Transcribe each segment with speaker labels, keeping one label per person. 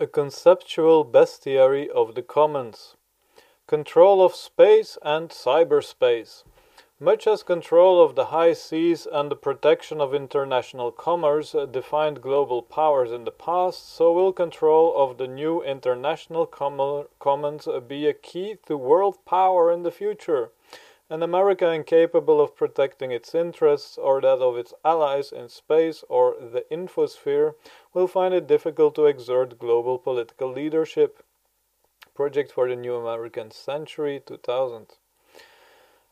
Speaker 1: a conceptual bestiary of the commons, control of space and cyberspace. Much as control of the high seas and the protection of international commerce defined global powers in the past, so will control of the new international commons be a key to world power in the future. An America incapable of protecting its interests or that of its allies in space or the infosphere will find it difficult to exert global political leadership. Project for the New American Century 2000.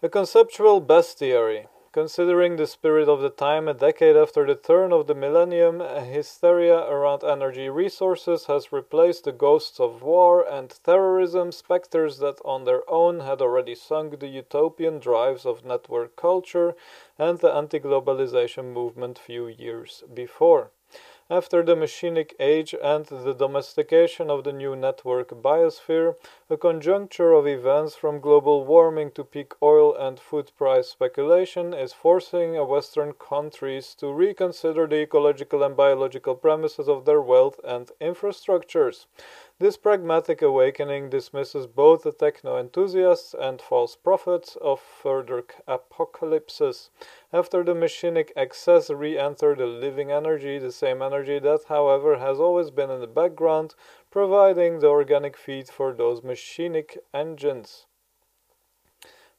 Speaker 1: A conceptual bestiary. Considering the spirit of the time, a decade after the turn of the millennium, a hysteria around energy resources has replaced the ghosts of war and terrorism, specters that on their own had already sunk the utopian drives of network culture and the anti globalization movement few years before. After the machinic age and the domestication of the new network biosphere, a conjuncture of events from global warming to peak oil and food price speculation is forcing Western countries to reconsider the ecological and biological premises of their wealth and infrastructures. This pragmatic awakening dismisses both the techno enthusiasts and false prophets of further apocalypses. After the machinic excess re entered the living energy, the same energy that, however, has always been in the background, providing the organic feed for those machinic engines.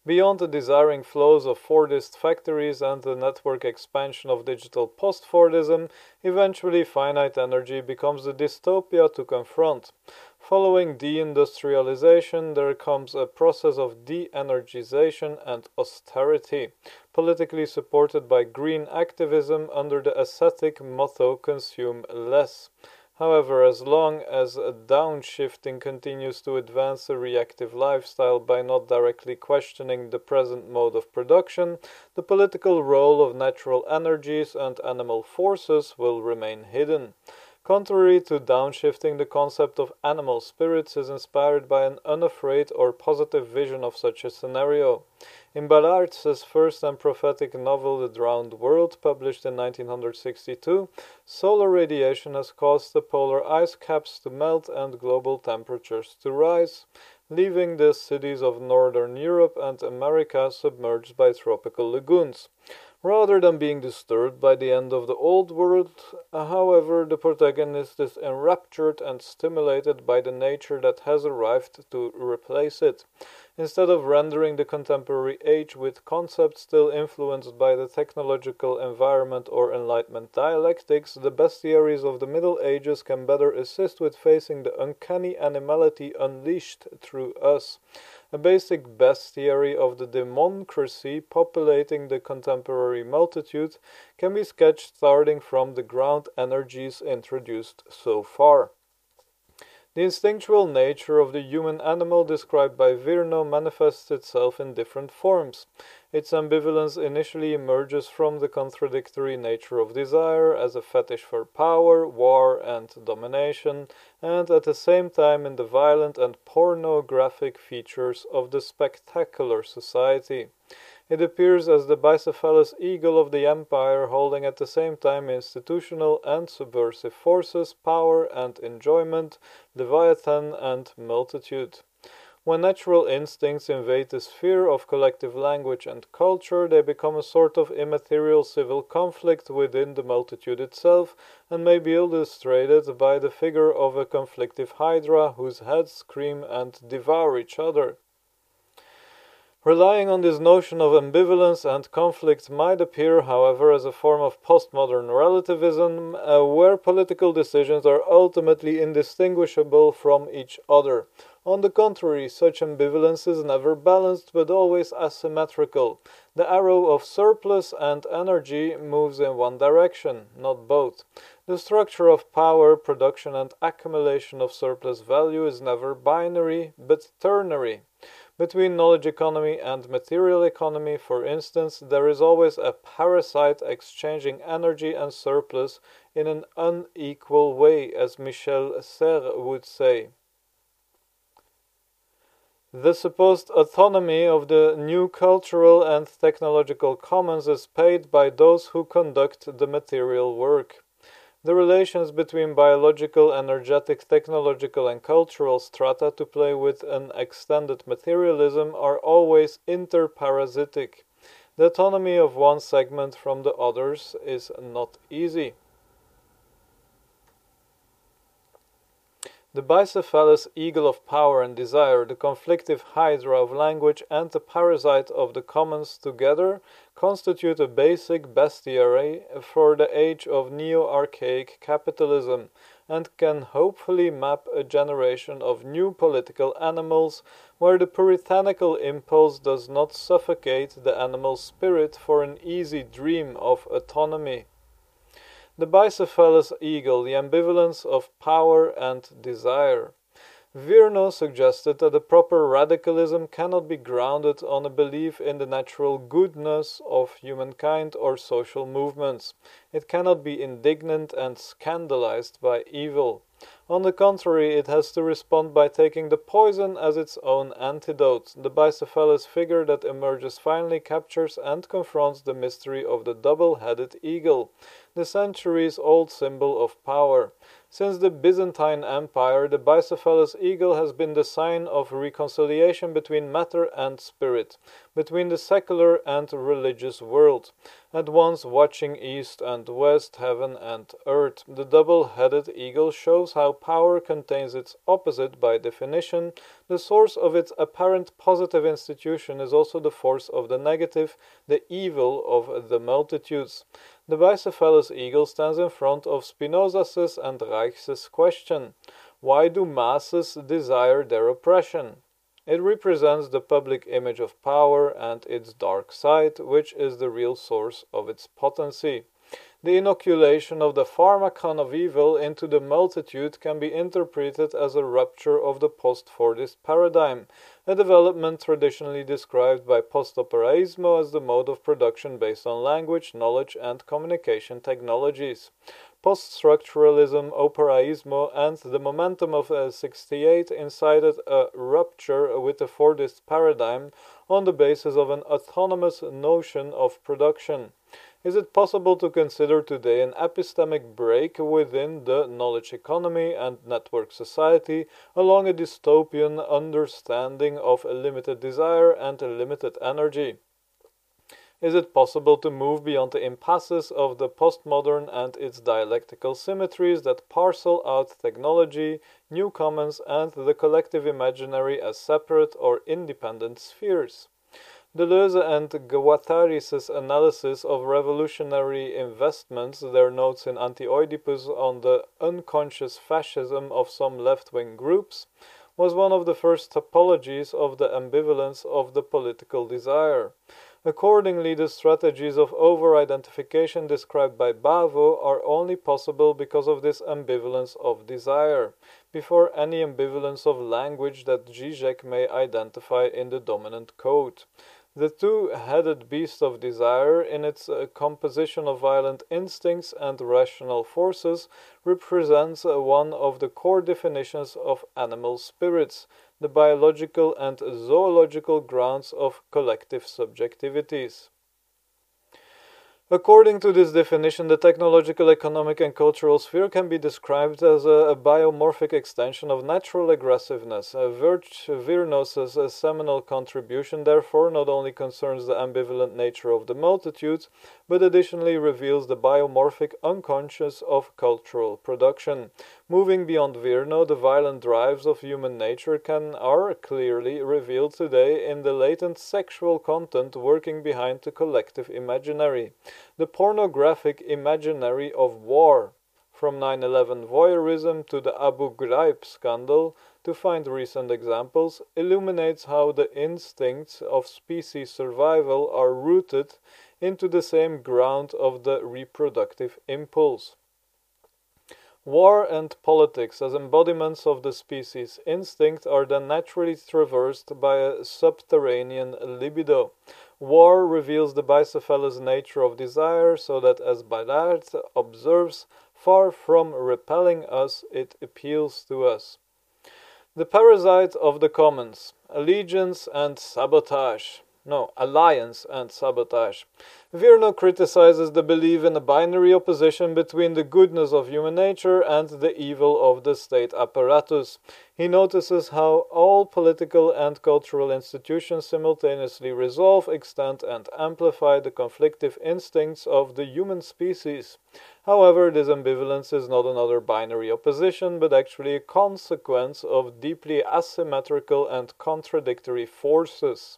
Speaker 1: Beyond the desiring flows of Fordist factories and the network expansion of digital post Fordism, eventually finite energy becomes the dystopia to confront. Following deindustrialization, there comes a process of de energization and austerity, politically supported by green activism under the ascetic motto consume less. However, as long as downshifting continues to advance a reactive lifestyle by not directly questioning the present mode of production, the political role of natural energies and animal forces will remain hidden. Contrary to downshifting, the concept of animal spirits is inspired by an unafraid or positive vision of such a scenario. In Ballard's first and prophetic novel, The Drowned World, published in 1962, solar radiation has caused the polar ice caps to melt and global temperatures to rise, leaving the cities of northern Europe and America submerged by tropical lagoons. Rather than being disturbed by the end of the old world, however, the protagonist is enraptured and stimulated by the nature that has arrived to replace it. Instead of rendering the contemporary age with concepts still influenced by the technological environment or Enlightenment dialectics, the bestiaries of the Middle Ages can better assist with facing the uncanny animality unleashed through us a basic bestiary of the democracy populating the contemporary multitude can be sketched starting from the ground energies introduced so far. The instinctual nature of the human animal described by Virno manifests itself in different forms. Its ambivalence initially emerges from the contradictory nature of desire as a fetish for power, war, and domination, and at the same time in the violent and pornographic features of the spectacular society. It appears as the bicephalous eagle of the empire, holding at the same time institutional and subversive forces, power and enjoyment, leviathan and multitude. When natural instincts invade the sphere of collective language and culture, they become a sort of immaterial civil conflict within the multitude itself, and may be illustrated by the figure of a conflictive hydra whose heads scream and devour each other. Relying on this notion of ambivalence and conflict might appear, however, as a form of postmodern relativism, uh, where political decisions are ultimately indistinguishable from each other. On the contrary, such ambivalence is never balanced but always asymmetrical. The arrow of surplus and energy moves in one direction, not both. The structure of power, production, and accumulation of surplus value is never binary but ternary. Between knowledge economy and material economy, for instance, there is always a parasite exchanging energy and surplus in an unequal way, as Michel Serres would say. The supposed autonomy of the new cultural and technological commons is paid by those who conduct the material work. The relations between biological, energetic, technological, and cultural strata to play with an extended materialism are always interparasitic. The autonomy of one segment from the others is not easy. The bicephalous eagle of power and desire, the conflictive hydra of language, and the parasite of the commons together constitute a basic bestiary for the age of neo archaic capitalism and can hopefully map a generation of new political animals where the puritanical impulse does not suffocate the animal spirit for an easy dream of autonomy. The bicephalous eagle, the ambivalence of power and desire. Virno suggested that a proper radicalism cannot be grounded on a belief in the natural goodness of humankind or social movements. It cannot be indignant and scandalized by evil. On the contrary, it has to respond by taking the poison as its own antidote. The bicephalous figure that emerges finally captures and confronts the mystery of the double headed eagle, the centuries old symbol of power. Since the Byzantine Empire, the bicephalous eagle has been the sign of reconciliation between matter and spirit, between the secular and religious world, at once watching east and west, heaven and earth. The double headed eagle shows how power contains its opposite by definition. The source of its apparent positive institution is also the force of the negative, the evil of the multitudes. The bicephalous eagle stands in front of Spinoza's and Reich's question Why do masses desire their oppression? It represents the public image of power and its dark side, which is the real source of its potency. The inoculation of the pharmacon of evil into the multitude can be interpreted as a rupture of the post-Fordist paradigm, a development traditionally described by post-operaismo as the mode of production based on language, knowledge, and communication technologies. Post-structuralism, operaismo, and the momentum of uh, 68 incited a rupture with the Fordist paradigm on the basis of an autonomous notion of production. Is it possible to consider today an epistemic break within the knowledge economy and network society along a dystopian understanding of a limited desire and a limited energy? Is it possible to move beyond the impasses of the postmodern and its dialectical symmetries that parcel out technology, new commons, and the collective imaginary as separate or independent spheres? Deleuze and Guattari's analysis of revolutionary investments, their notes in Anti-Oedipus on the unconscious fascism of some left-wing groups, was one of the first topologies of the ambivalence of the political desire. Accordingly, the strategies of over-identification described by Bavo are only possible because of this ambivalence of desire, before any ambivalence of language that Zizek may identify in the dominant code. The two-headed beast of desire, in its uh, composition of violent instincts and rational forces, represents uh, one of the core definitions of animal spirits, the biological and zoological grounds of collective subjectivities. According to this definition, the technological, economic, and cultural sphere can be described as a, a biomorphic extension of natural aggressiveness. Uh, Virnos's seminal contribution, therefore, not only concerns the ambivalent nature of the multitudes, but additionally reveals the biomorphic unconscious of cultural production. Moving beyond Virno, the violent drives of human nature can are clearly revealed today in the latent sexual content working behind the collective imaginary, the pornographic imaginary of war. From 9-11 voyeurism to the Abu Ghraib scandal, to find recent examples, illuminates how the instincts of species survival are rooted into the same ground of the reproductive impulse. War and politics as embodiments of the species instinct are then naturally traversed by a subterranean libido. War reveals the bicephalous nature of desire so that as Ballard observes, far from repelling us, it appeals to us. The parasite of the commons, allegiance and sabotage. No, alliance and sabotage. Virno criticizes the belief in a binary opposition between the goodness of human nature and the evil of the state apparatus. He notices how all political and cultural institutions simultaneously resolve, extend, and amplify the conflictive instincts of the human species. However, this ambivalence is not another binary opposition, but actually a consequence of deeply asymmetrical and contradictory forces.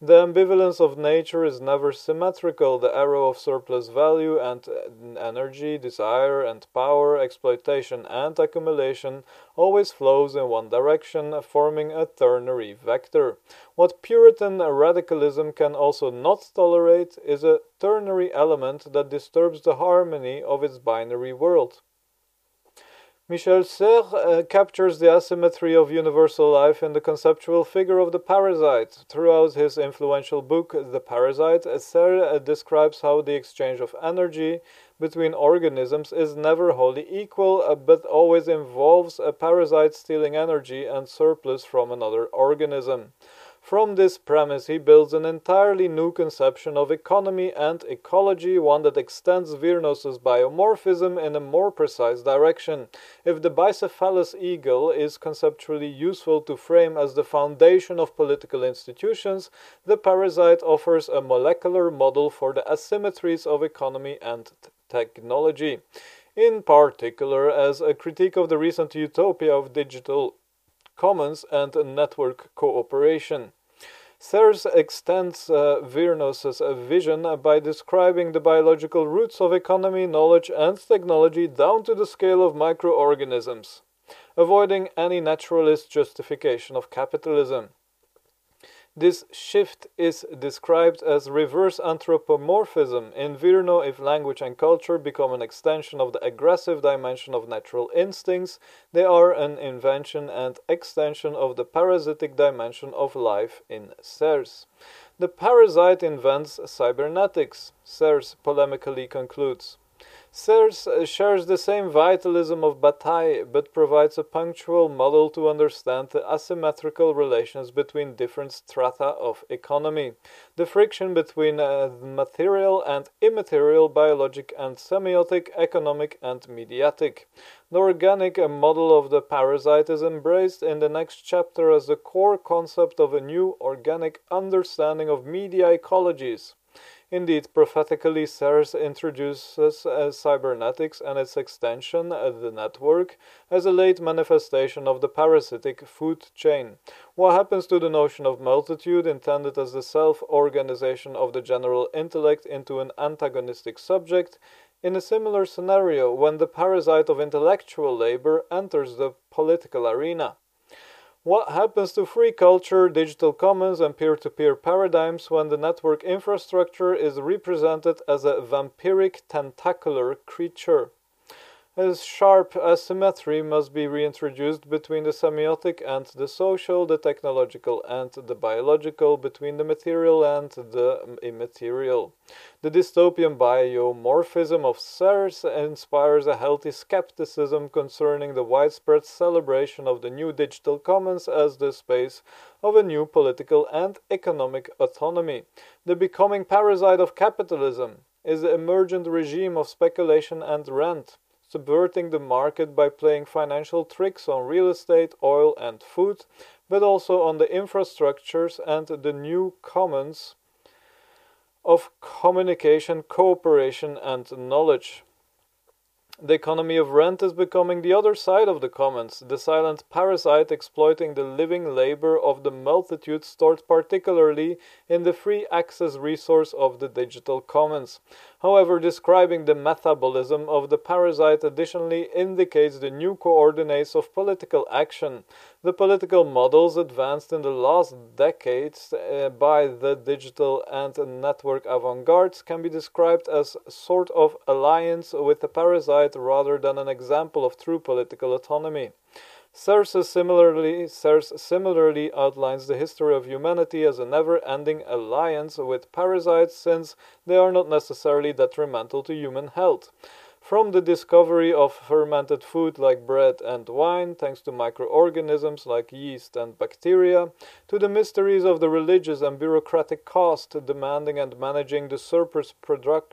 Speaker 1: The ambivalence of nature is never symmetrical. The arrow of surplus value and uh, energy, desire and power, exploitation and accumulation always flows in one direction, forming a ternary vector. What Puritan radicalism can also not tolerate is a ternary element that disturbs the harmony of its binary world. Michel Serres uh, captures the asymmetry of universal life in the conceptual figure of the parasite. Throughout his influential book, The Parasite, Serres uh, describes how the exchange of energy between organisms is never wholly equal, uh, but always involves a parasite stealing energy and surplus from another organism. From this premise, he builds an entirely new conception of economy and ecology, one that extends Virnos's biomorphism in a more precise direction. If the bicephalous eagle is conceptually useful to frame as the foundation of political institutions, the parasite offers a molecular model for the asymmetries of economy and technology. In particular, as a critique of the recent utopia of digital commons and network cooperation. Serres extends uh, Virnos's uh, vision by describing the biological roots of economy, knowledge, and technology down to the scale of microorganisms, avoiding any naturalist justification of capitalism. This shift is described as reverse anthropomorphism in Virno if language and culture become an extension of the aggressive dimension of natural instincts, they are an invention and extension of the parasitic dimension of life in Serres. The parasite invents cybernetics, Serres polemically concludes. Serres shares the same vitalism of Bataille, but provides a punctual model to understand the asymmetrical relations between different strata of economy, the friction between uh, material and immaterial, biologic and semiotic, economic and mediatic. The organic model of the parasite is embraced in the next chapter as the core concept of a new organic understanding of media ecologies. Indeed, prophetically, Serres introduces uh, cybernetics and its extension, uh, the network, as a late manifestation of the parasitic food chain. What happens to the notion of multitude, intended as the self organization of the general intellect into an antagonistic subject, in a similar scenario when the parasite of intellectual labor enters the political arena? What happens to free culture, digital commons, and peer to peer paradigms when the network infrastructure is represented as a vampiric tentacular creature? A sharp asymmetry must be reintroduced between the semiotic and the social, the technological and the biological, between the material and the immaterial. The dystopian biomorphism of Serres inspires a healthy skepticism concerning the widespread celebration of the new digital commons as the space of a new political and economic autonomy. The becoming parasite of capitalism is the emergent regime of speculation and rent subverting the market by playing financial tricks on real estate, oil, and food, but also on the infrastructures and the new commons of communication, cooperation, and knowledge. The economy of rent is becoming the other side of the commons, the silent parasite exploiting the living labor of the multitude stored particularly in the free access resource of the digital commons. However, describing the metabolism of the parasite additionally indicates the new coordinates of political action. The political models advanced in the last decades uh, by the digital and network avant gardes can be described as a sort of alliance with the parasite rather than an example of true political autonomy. Serres similarly, similarly outlines the history of humanity as a never-ending alliance with parasites since they are not necessarily detrimental to human health. From the discovery of fermented food like bread and wine, thanks to microorganisms like yeast and bacteria, to the mysteries of the religious and bureaucratic caste demanding and managing the surplus,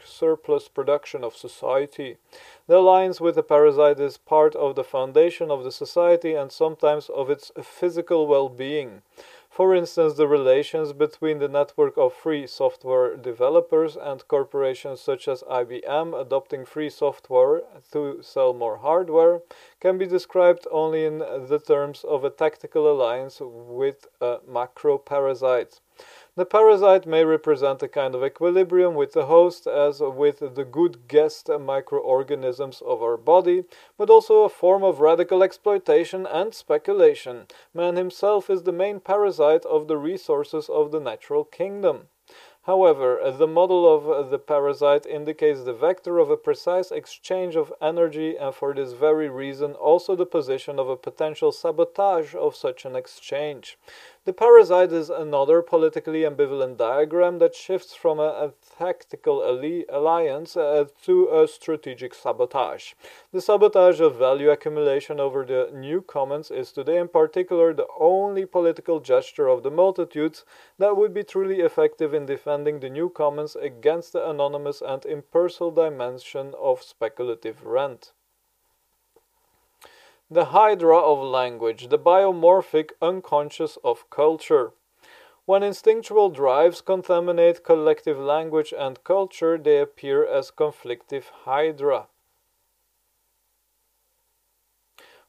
Speaker 1: surplus production of society. The alliance with the parasite is part of the foundation of the society and sometimes of its physical well being. For instance, the relations between the network of free software developers and corporations such as IBM adopting free software to sell more hardware can be described only in the terms of a tactical alliance with a macro parasite. The parasite may represent a kind of equilibrium with the host, as with the good guest microorganisms of our body, but also a form of radical exploitation and speculation. Man himself is the main parasite of the resources of the natural kingdom. However, the model of the parasite indicates the vector of a precise exchange of energy and for this very reason also the position of a potential sabotage of such an exchange. The parasite is another politically ambivalent diagram that shifts from a, a tactical alliance uh, to a strategic sabotage. The sabotage of value accumulation over the new commons is today in particular the only political gesture of the multitudes that would be truly effective in defending the new commons against the anonymous and impersonal dimension of speculative rent. The hydra of language, the biomorphic unconscious of culture. When instinctual drives contaminate collective language and culture, they appear as conflictive hydra.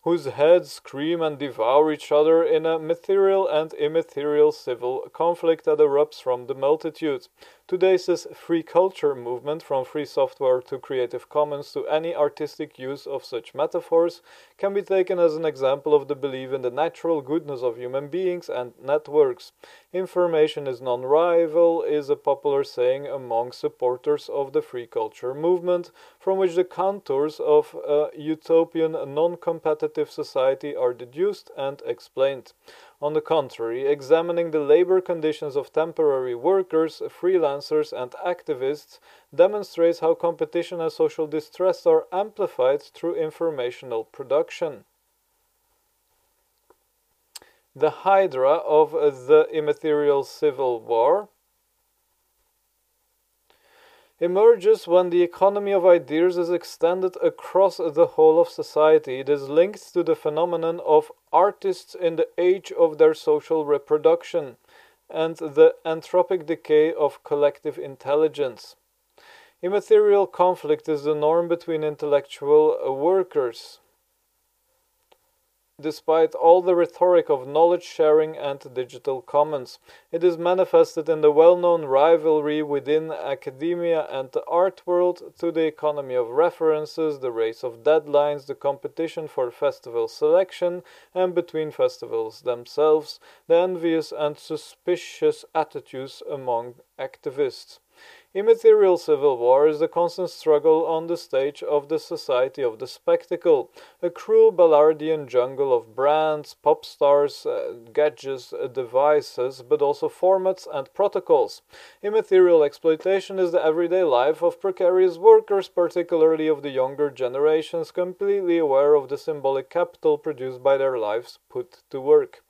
Speaker 1: Whose heads scream and devour each other in a material and immaterial civil conflict that erupts from the multitude. Today's free culture movement, from free software to Creative Commons to any artistic use of such metaphors, can be taken as an example of the belief in the natural goodness of human beings and networks. Information is non rival is a popular saying among supporters of the free culture movement, from which the contours of a utopian non competitive society are deduced and explained. On the contrary, examining the labor conditions of temporary workers, freelancers, and activists demonstrates how competition and social distress are amplified through informational production. The hydra of the immaterial civil war emerges when the economy of ideas is extended across the whole of society. It is linked to the phenomenon of artists in the age of their social reproduction and the anthropic decay of collective intelligence. Immaterial conflict is the norm between intellectual workers despite all the rhetoric of knowledge sharing and digital commons. It is manifested in the well known rivalry within academia and the art world to the economy of references, the race of deadlines, the competition for festival selection, and between festivals themselves, the envious and suspicious attitudes among activists. Immaterial civil war is the constant struggle on the stage of the society of the spectacle, a cruel Ballardian jungle of brands, pop stars, uh, gadgets, uh, devices, but also formats and protocols. Immaterial exploitation is the everyday life of precarious workers, particularly of the younger generations, completely aware of the symbolic capital produced by their lives put to work.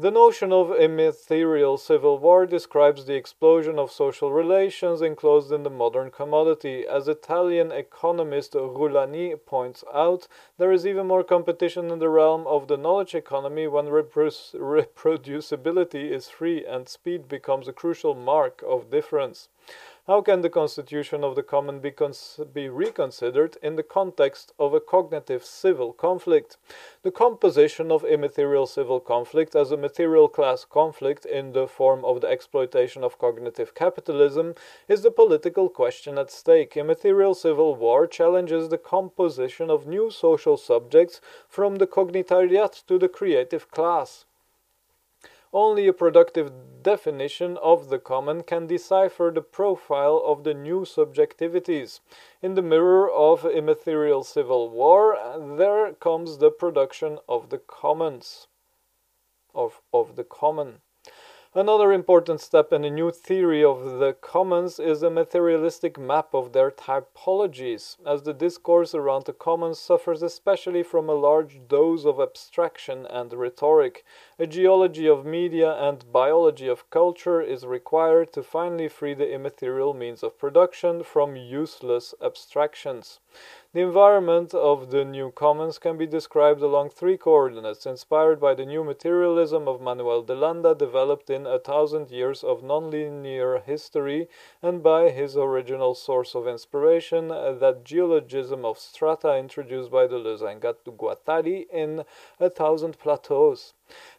Speaker 1: The notion of immaterial civil war describes the explosion of social relations enclosed in the modern commodity. As Italian economist Rullani points out, there is even more competition in the realm of the knowledge economy when reproducibility is free and speed becomes a crucial mark of difference. How can the constitution of the common be, be, reconsidered in the context of a cognitive civil conflict? The composition of immaterial civil conflict as a material class conflict in the form of the exploitation of cognitive capitalism is the political question at stake. Immaterial civil war challenges the composition of new social subjects from the cognitariat to the creative class. Only a productive definition of the common can decipher the profile of the new subjectivities. In the mirror of immaterial civil war, there comes the production of the commons, of, of the common. Another important step in a new theory of the commons is a materialistic map of their typologies, as the discourse around the commons suffers especially from a large dose of abstraction and rhetoric. A geology of media and biology of culture is required to finally free the immaterial means of production from useless abstractions. The environment of the new commons can be described along three coordinates, inspired by the new materialism of Manuel de Landa developed in A Thousand Years of Nonlinear History, and by his original source of inspiration, that geologism of strata introduced by Deleuze and Guattari in A Thousand Plateaus.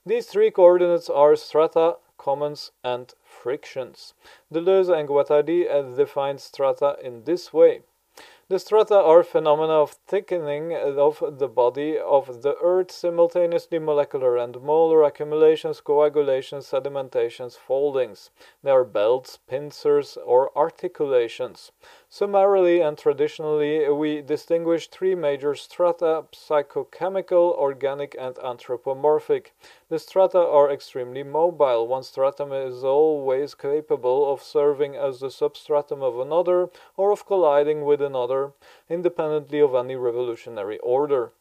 Speaker 1: These three coordinates are strata, commons, and frictions. Deleuze and Guattari defined strata in this way. The strata are phenomena of thickening of the body of the earth, simultaneously molecular and molar accumulations, coagulations, sedimentations, foldings. They are belts, pincers, or articulations. Summarily and traditionally, we distinguish three major strata physicochemical, organic, and anthropomorphic. The strata are extremely mobile. One stratum is always capable of serving as the substratum of another or of colliding with another, independently of any revolutionary order.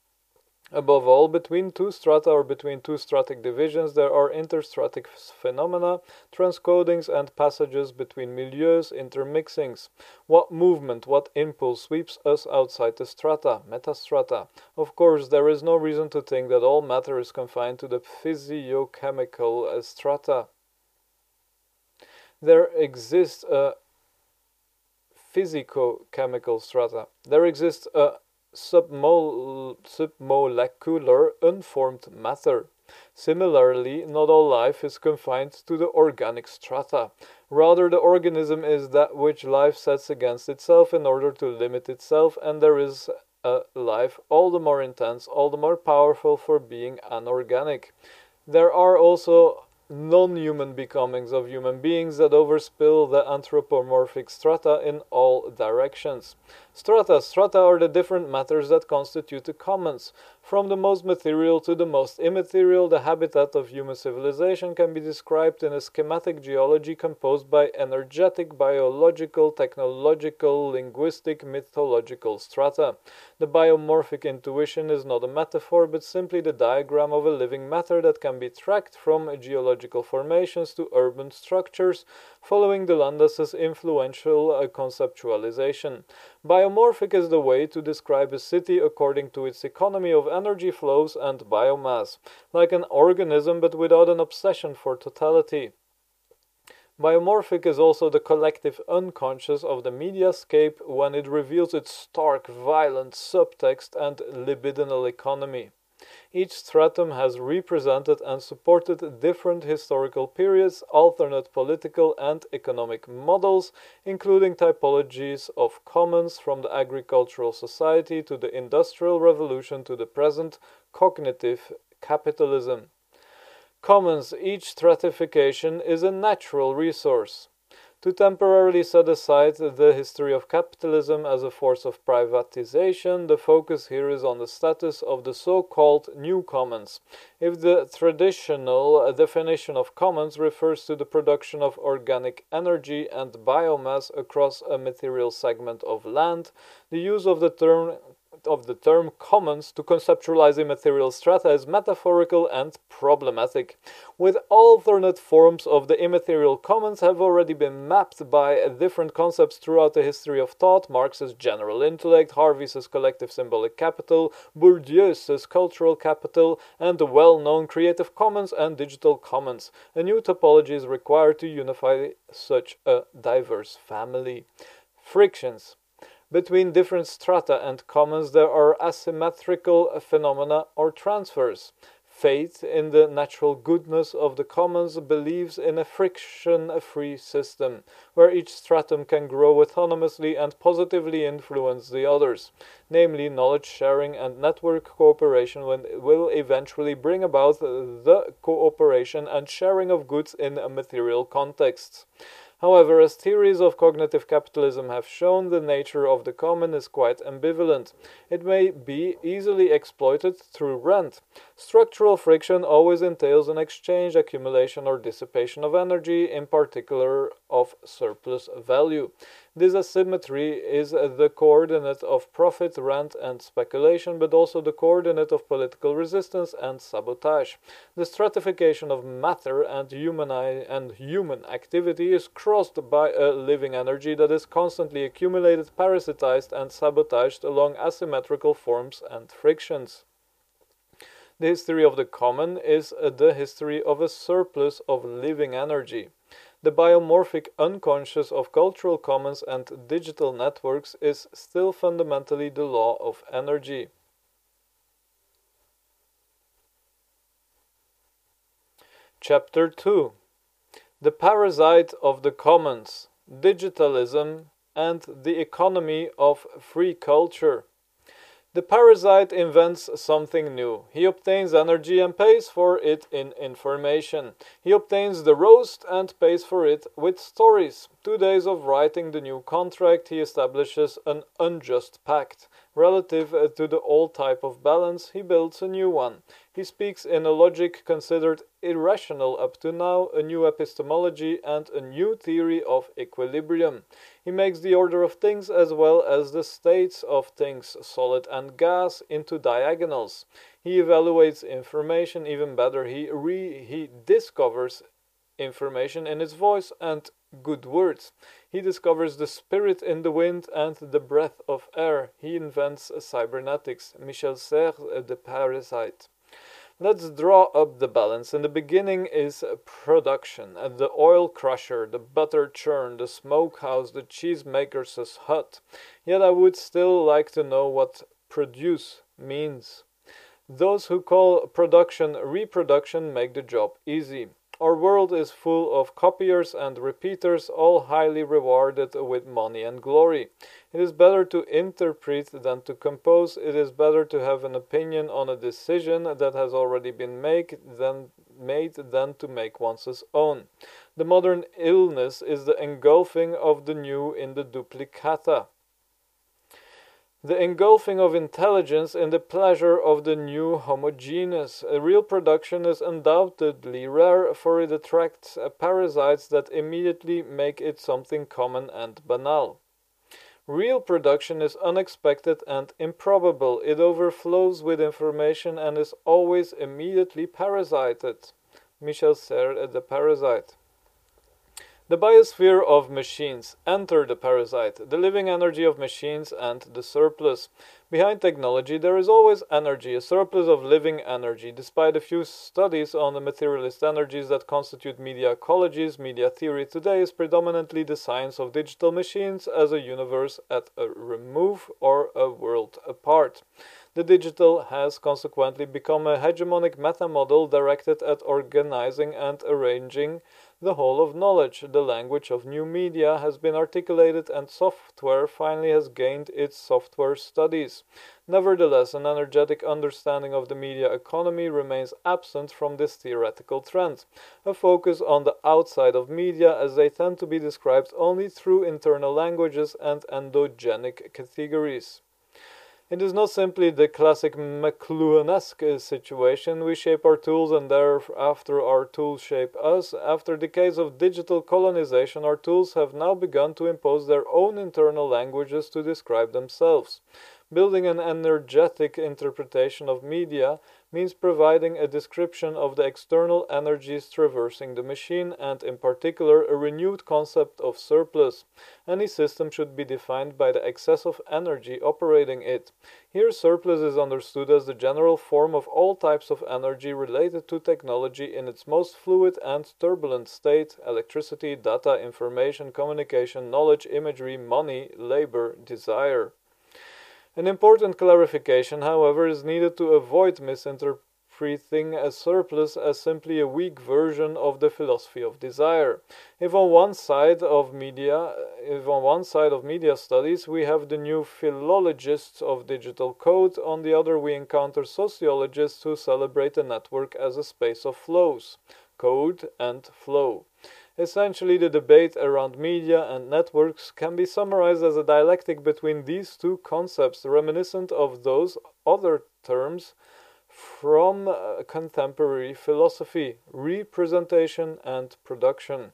Speaker 1: Above all, between two strata or between two stratic divisions, there are interstratic phenomena, transcodings, and passages between milieus, intermixings. What movement, what impulse sweeps us outside the strata, metastrata? Of course, there is no reason to think that all matter is confined to the physiochemical uh, strata. There exists a physico-chemical strata. There exists a submol submolecular unformed matter. Similarly, not all life is confined to the organic strata. Rather, the organism is that which life sets against itself in order to limit itself, and there is a life all the more intense, all the more powerful for being anorganic. There are also non-human becomings of human beings that overspill the anthropomorphic strata in all directions. Strata. Strata are the different matters that constitute the commons. From the most material to the most immaterial, the habitat of human civilization can be described in a schematic geology composed by energetic, biological, technological, linguistic, mythological strata. The biomorphic intuition is not a metaphor, but simply the diagram of a living matter that can be tracked from geological formations to urban structures, following de Landas's influential uh, conceptualization. Biomorphic is the way to describe a city according to its economy of energy flows and biomass, like an organism but without an obsession for totality. Biomorphic is also the collective unconscious of the mediascape when it reveals its stark, violent subtext and libidinal economy. Each stratum has represented and supported different historical periods, alternate political and economic models, including typologies of commons from the agricultural society to the industrial revolution to the present cognitive capitalism. Commons, each stratification is a natural resource to temporarily set aside the history of capitalism as a force of privatization, the focus here is on the status of the so called new commons. If the traditional definition of commons refers to the production of organic energy and biomass across a material segment of land, the use of the term of the term commons to conceptualize immaterial strata is metaphorical and problematic. With alternate forms of the immaterial commons have already been mapped by different concepts throughout the history of thought, Marx's general intellect, Harvey's collective symbolic capital, Bourdieu's cultural capital, and the well-known creative commons and digital commons. A new topology is required to unify such a diverse family. Frictions. Between different strata and commons, there are asymmetrical phenomena or transfers. Faith in the natural goodness of the commons believes in a friction free system, where each stratum can grow autonomously and positively influence the others. Namely, knowledge sharing and network cooperation will eventually bring about the cooperation and sharing of goods in a material contexts. However, as theories of cognitive capitalism have shown, the nature of the common is quite ambivalent. It may be easily exploited through rent. Structural friction always entails an exchange, accumulation, or dissipation of energy, in particular of surplus value. This asymmetry is the coordinate of profit, rent, and speculation, but also the coordinate of political resistance and sabotage. The stratification of matter and human, and human activity is crossed by a living energy that is constantly accumulated, parasitized, and sabotaged along asymmetrical forms and frictions. The history of the common is the history of a surplus of living energy. The biomorphic unconscious of cultural commons and digital networks is still fundamentally the law of energy. Chapter 2 The Parasite of the Commons, Digitalism, and the Economy of Free Culture. The parasite invents something new. He obtains energy and pays for it in information. He obtains the roast and pays for it with stories. Two days of writing the new contract, he establishes an unjust pact. Relative uh, to the old type of balance, he builds a new one. He speaks in a logic considered irrational up to now, a new epistemology, and a new theory of equilibrium. He makes the order of things as well as the states of things, solid and gas, into diagonals. He evaluates information even better. He re he discovers information in its voice and good words. He discovers the spirit in the wind and the breath of air. He invents cybernetics. Michel Serres, uh, the parasite. Let's draw up the balance. In the beginning is production, uh, the oil crusher, the butter churn, the smokehouse, the cheesemaker's hut. Yet I would still like to know what produce means. Those who call production reproduction make the job easy. Our world is full of copiers and repeaters, all highly rewarded with money and glory. It is better to interpret than to compose. It is better to have an opinion on a decision that has already been made than, made than to make one's own. The modern illness is the engulfing of the new in the duplicata. The engulfing of intelligence in the pleasure of the new homogeneous. A real production is undoubtedly rare, for it attracts uh, parasites that immediately make it something common and banal. Real production is unexpected and improbable. It overflows with information and is always immediately parasited. Michel Serres, uh, The Parasite. The biosphere of machines. Enter the parasite, the living energy of machines, and the surplus. Behind technology, there is always energy, a surplus of living energy. Despite a few studies on the materialist energies that constitute media ecologies, media theory today is predominantly the science of digital machines as a universe at a remove or a world apart. The digital has consequently become a hegemonic meta model directed at organizing and arranging the whole of knowledge, the language of new media, has been articulated and software finally has gained its software studies. Nevertheless, an energetic understanding of the media economy remains absent from this theoretical trend. A focus on the outside of media, as they tend to be described only through internal languages and endogenic categories. It is not simply the classic McLuhanesque uh, situation. We shape our tools and thereafter our tools shape us. After decades of digital colonization, our tools have now begun to impose their own internal languages to describe themselves. Building an energetic interpretation of media means providing a description of the external energies traversing the machine and, in particular, a renewed concept of surplus. Any system should be defined by the excess of energy operating it. Here, surplus is understood as the general form of all types of energy related to technology in its most fluid and turbulent state electricity, data, information, communication, knowledge, imagery, money, labor, desire. An important clarification, however, is needed to avoid misinterpreting a surplus as simply a weak version of the philosophy of desire. If on one side of media, if on one side of media studies we have the new philologists of digital code, on the other we encounter sociologists who celebrate the network as a space of flows, code and flow. Essentially, the debate around media and networks can be summarized as a dialectic between these two concepts, reminiscent of those other terms from uh, contemporary philosophy representation and production.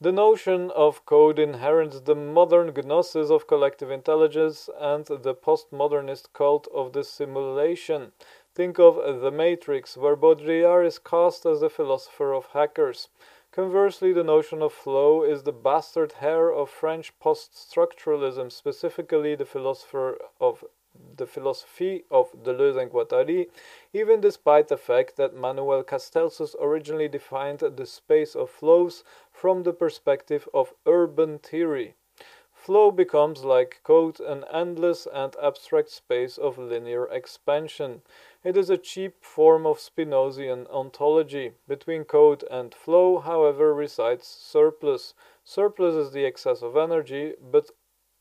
Speaker 1: The notion of code inherits the modern gnosis of collective intelligence and the postmodernist cult of the simulation. Think of The Matrix, where Baudrillard is cast as the philosopher of hackers. Conversely, the notion of flow is the bastard heir of French post-structuralism, specifically the philosopher of the philosophy of Deleuze and Guattari, even despite the fact that Manuel Castells originally defined the space of flows from the perspective of urban theory. Flow becomes, like code, an endless and abstract space of linear expansion. It is a cheap form of Spinozian ontology. Between code and flow, however, resides surplus. Surplus is the excess of energy, but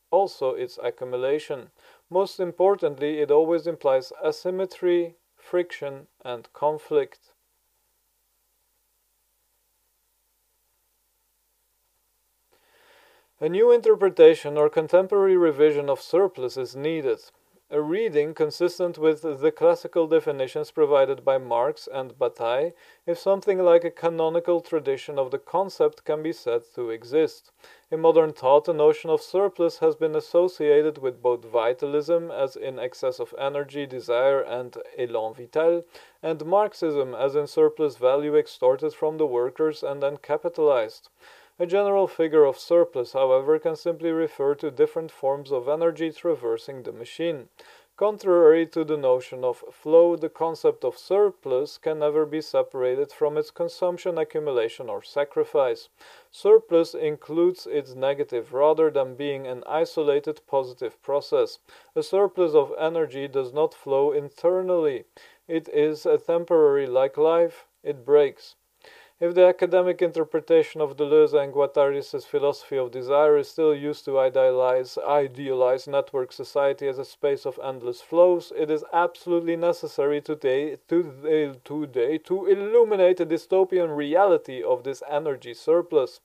Speaker 1: also its accumulation. Most importantly, it always implies asymmetry, friction, and conflict. A new interpretation or contemporary revision of surplus is needed a reading consistent with the classical definitions provided by Marx and Bataille, if something like a canonical tradition of the concept can be said to exist. In modern thought, the notion of surplus has been associated with both vitalism, as in excess of energy, desire, and élan vital, and Marxism, as in surplus value extorted from the workers and then capitalized. A general figure of surplus, however, can simply refer to different forms of energy traversing the machine. Contrary to the notion of flow, the concept of surplus can never be separated from its consumption, accumulation, or sacrifice. Surplus includes its negative rather than being an isolated positive process. A surplus of energy does not flow internally. It is a temporary like life, it breaks. If the academic interpretation of Deleuze and Guattari's philosophy of desire is still used to idealize, idealize network society as a space of endless flows, it is absolutely necessary today, today, today to illuminate the dystopian reality of this energy surplus.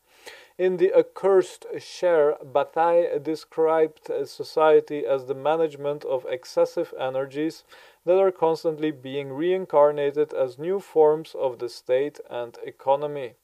Speaker 1: In The Accursed Share, Bataille described society as the management of excessive energies that are constantly being reincarnated as new forms of the state and economy.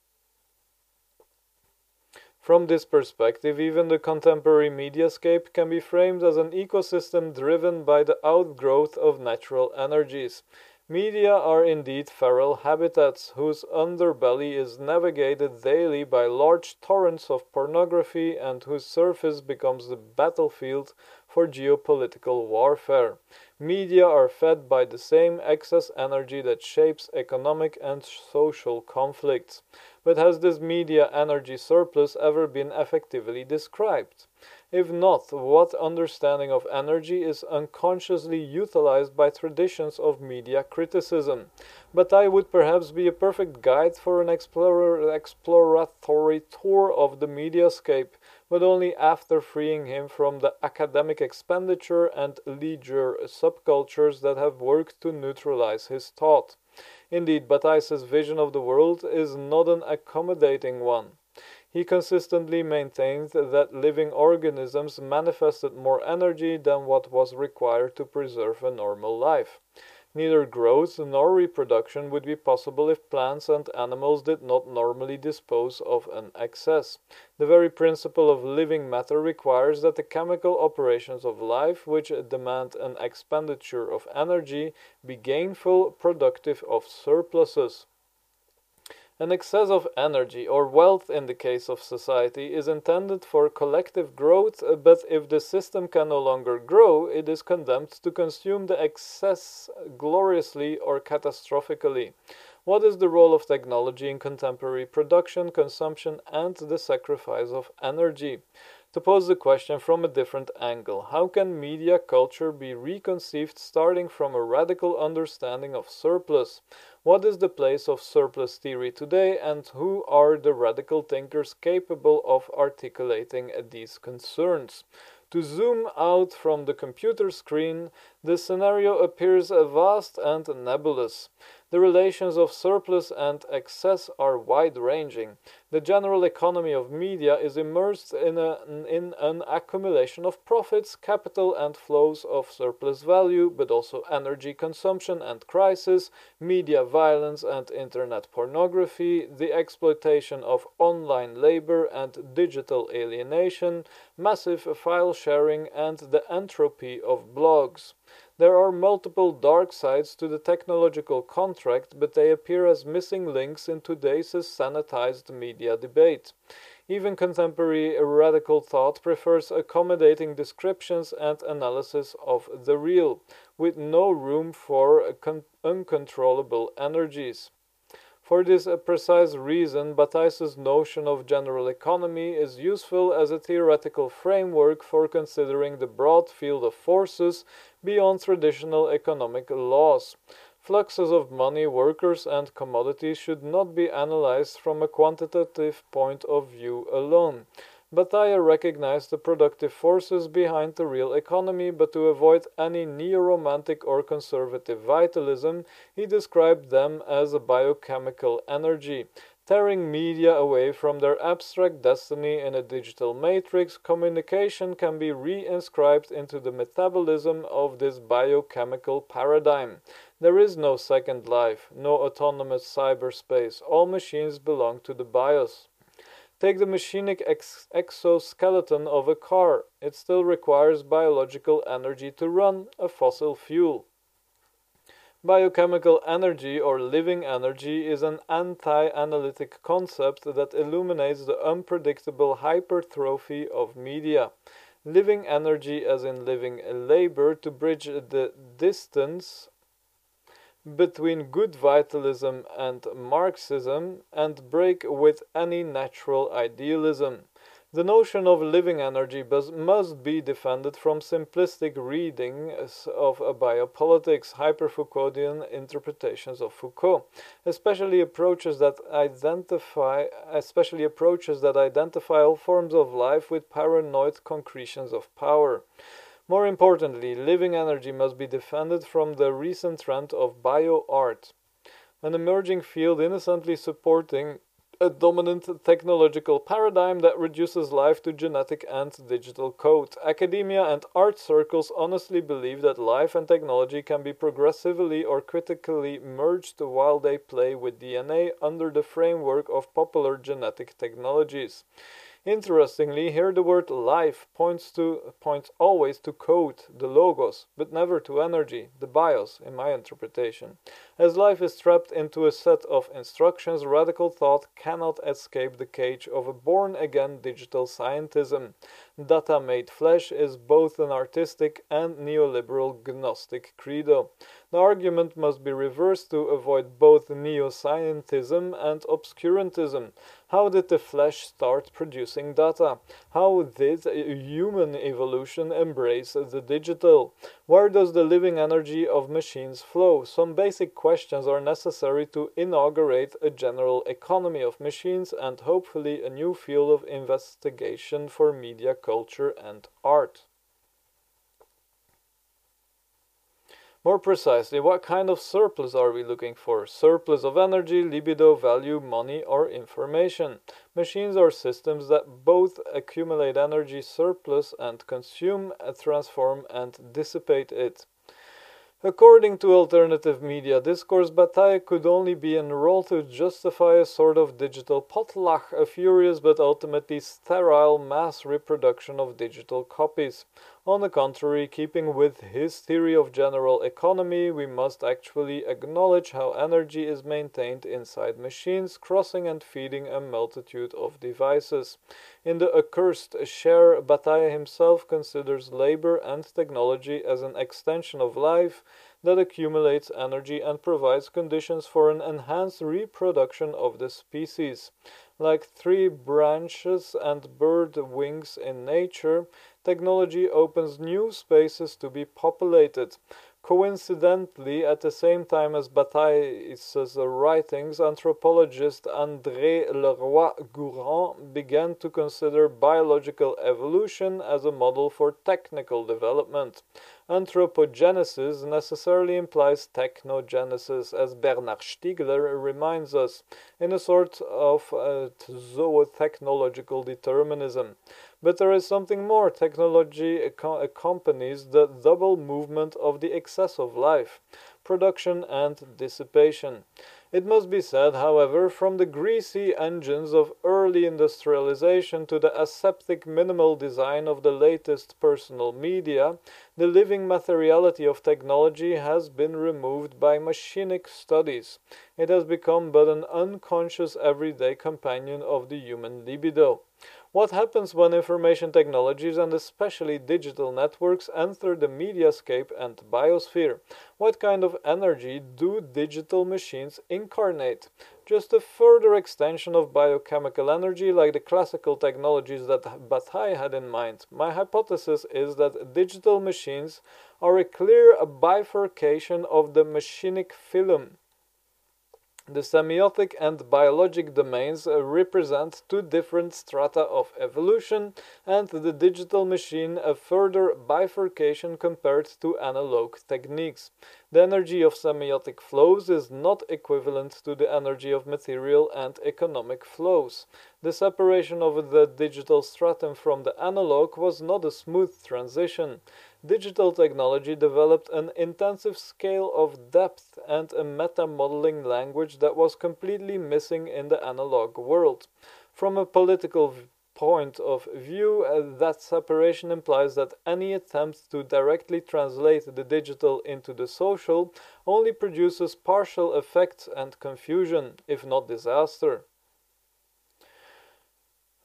Speaker 1: From this perspective, even the contemporary mediascape can be framed as an ecosystem driven by the outgrowth of natural energies. Media are indeed feral habitats whose underbelly is navigated daily by large torrents of pornography and whose surface becomes the battlefield for geopolitical warfare. Media are fed by the same excess energy that shapes economic and social conflicts. But has this media energy surplus ever been effectively described? If not, what understanding of energy is unconsciously utilized by traditions of media criticism? Bataille would perhaps be a perfect guide for an explorer, exploratory tour of the mediascape, but only after freeing him from the academic expenditure and leisure subcultures that have worked to neutralize his thought. Indeed, Bataille's vision of the world is not an accommodating one. He consistently maintained that living organisms manifested more energy than what was required to preserve a normal life. Neither growth nor reproduction would be possible if plants and animals did not normally dispose of an excess. The very principle of living matter requires that the chemical operations of life, which demand an expenditure of energy, be gainful, productive of surpluses. An excess of energy or wealth in the case of society is intended for collective growth, uh, but if the system can no longer grow, it is condemned to consume the excess gloriously or catastrophically. What is the role of technology in contemporary production, consumption, and the sacrifice of energy? To pose the question from a different angle, how can media culture be reconceived starting from a radical understanding of surplus? What is the place of surplus theory today, and who are the radical thinkers capable of articulating these concerns? To zoom out from the computer screen, the scenario appears vast and nebulous. The relations of surplus and excess are wide ranging. The general economy of media is immersed in, a, in an accumulation of profits, capital, and flows of surplus value, but also energy consumption and crisis, media violence and internet pornography, the exploitation of online labor and digital alienation, massive file sharing, and the entropy of blogs. There are multiple dark sides to the technological contract, but they appear as missing links in today's sanitized media debate. Even contemporary radical thought prefers accommodating descriptions and analysis of the real, with no room for uncontrollable energies. For this uh, precise reason, Bataille's notion of general economy is useful as a theoretical framework for considering the broad field of forces beyond traditional economic laws. Fluxes of money, workers, and commodities should not be analyzed from a quantitative point of view alone. Bataille recognized the productive forces behind the real economy, but to avoid any neo-romantic or conservative vitalism, he described them as a biochemical energy. Tearing media away from their abstract destiny in a digital matrix, communication can be reinscribed into the metabolism of this biochemical paradigm. There is no second life, no autonomous cyberspace. All machines belong to the BIOS. Take the machinic ex exoskeleton of a car. It still requires biological energy to run, a fossil fuel. Biochemical energy or living energy is an anti-analytic concept that illuminates the unpredictable hypertrophy of media. Living energy as in living labor to bridge the distance between good vitalism and Marxism and break with any natural idealism. The notion of living energy must be defended from simplistic readings of biopolitics, hyper-Foucauldian interpretations of Foucault, especially approaches that identify, especially approaches that identify all forms of life with paranoid concretions of power. More importantly, living energy must be defended from the recent trend of bio-art, an emerging field innocently supporting a dominant technological paradigm that reduces life to genetic and digital code. Academia and art circles honestly believe that life and technology can be progressively or critically merged while they play with DNA under the framework of popular genetic technologies. Interestingly, here the word life points to points always to code, the logos, but never to energy, the bios, in my interpretation. As life is trapped into a set of instructions, radical thought cannot escape the cage of a born-again digital scientism. Data made flesh is both an artistic and neoliberal gnostic credo. The argument must be reversed to avoid both neo-scientism and obscurantism. How did the flesh start producing data? How did human evolution embrace the digital? Where does the living energy of machines flow? Some basic questions are necessary to inaugurate a general economy of machines and hopefully a new field of investigation for media culture and art. More precisely, what kind of surplus are we looking for? Surplus of energy, libido, value, money, or information? Machines are systems that both accumulate energy surplus and consume, transform, and dissipate it. According to alternative media discourse, Bataille could only be enrolled to justify a sort of digital potlatch, a furious but ultimately sterile mass reproduction of digital copies. On the contrary, keeping with his theory of general economy, we must actually acknowledge how energy is maintained inside machines, crossing and feeding a multitude of devices. In the accursed share, Bataille himself considers labor and technology as an extension of life that accumulates energy and provides conditions for an enhanced reproduction of the species. Like three branches and bird wings in nature, technology opens new spaces to be populated. Coincidentally, at the same time as Bataille's writings, anthropologist André Leroi-Gourhan began to consider biological evolution as a model for technical development. Anthropogenesis necessarily implies technogenesis, as Bernard Stiegler reminds us, in a sort of uh, zootechnological determinism. But there is something more. Technology accompanies the double movement of the excess of life production and dissipation. It must be said, however, from the greasy engines of early industrialization to the aseptic minimal design of the latest personal media, the living materiality of technology has been removed by machinic studies. It has become but an unconscious everyday companion of the human libido. What happens when information technologies and especially digital networks enter the mediascape and biosphere? What kind of energy do digital machines incarnate? Just a further extension of biochemical energy like the classical technologies that Bataille had in mind. My hypothesis is that digital machines are a clear bifurcation of the machinic phylum the semiotic and biologic domains uh, represent two different strata of evolution, and the digital machine a further bifurcation compared to analog techniques. The energy of semiotic flows is not equivalent to the energy of material and economic flows. The separation of the digital stratum from the analog was not a smooth transition digital technology developed an intensive scale of depth and a meta-modeling language that was completely missing in the analog world. From a political point of view, uh, that separation implies that any attempt to directly translate the digital into the social only produces partial effects and confusion, if not disaster.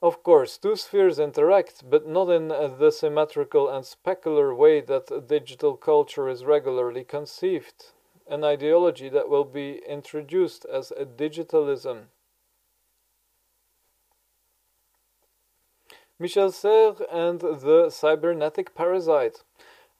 Speaker 1: Of course, two spheres interact, but not in the symmetrical and specular way that digital culture is regularly conceived, an ideology that will be introduced as a digitalism. Michel Serres and the cybernetic parasite.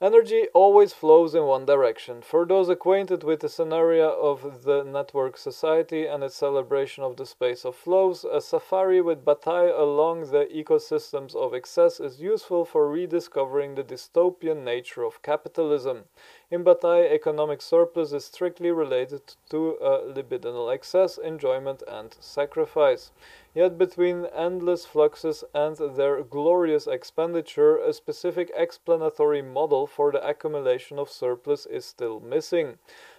Speaker 1: Energy always flows in one direction. For those acquainted with the scenario of the network society and its celebration of the space of flows, a safari with Bataille along the ecosystems of excess is useful for rediscovering the dystopian nature of capitalism. In Bataille, economic surplus is strictly related to uh, libidinal excess, enjoyment, and sacrifice. Yet between endless fluxes and their glorious expenditure, a specific explanatory model for the accumulation of surplus is still missing.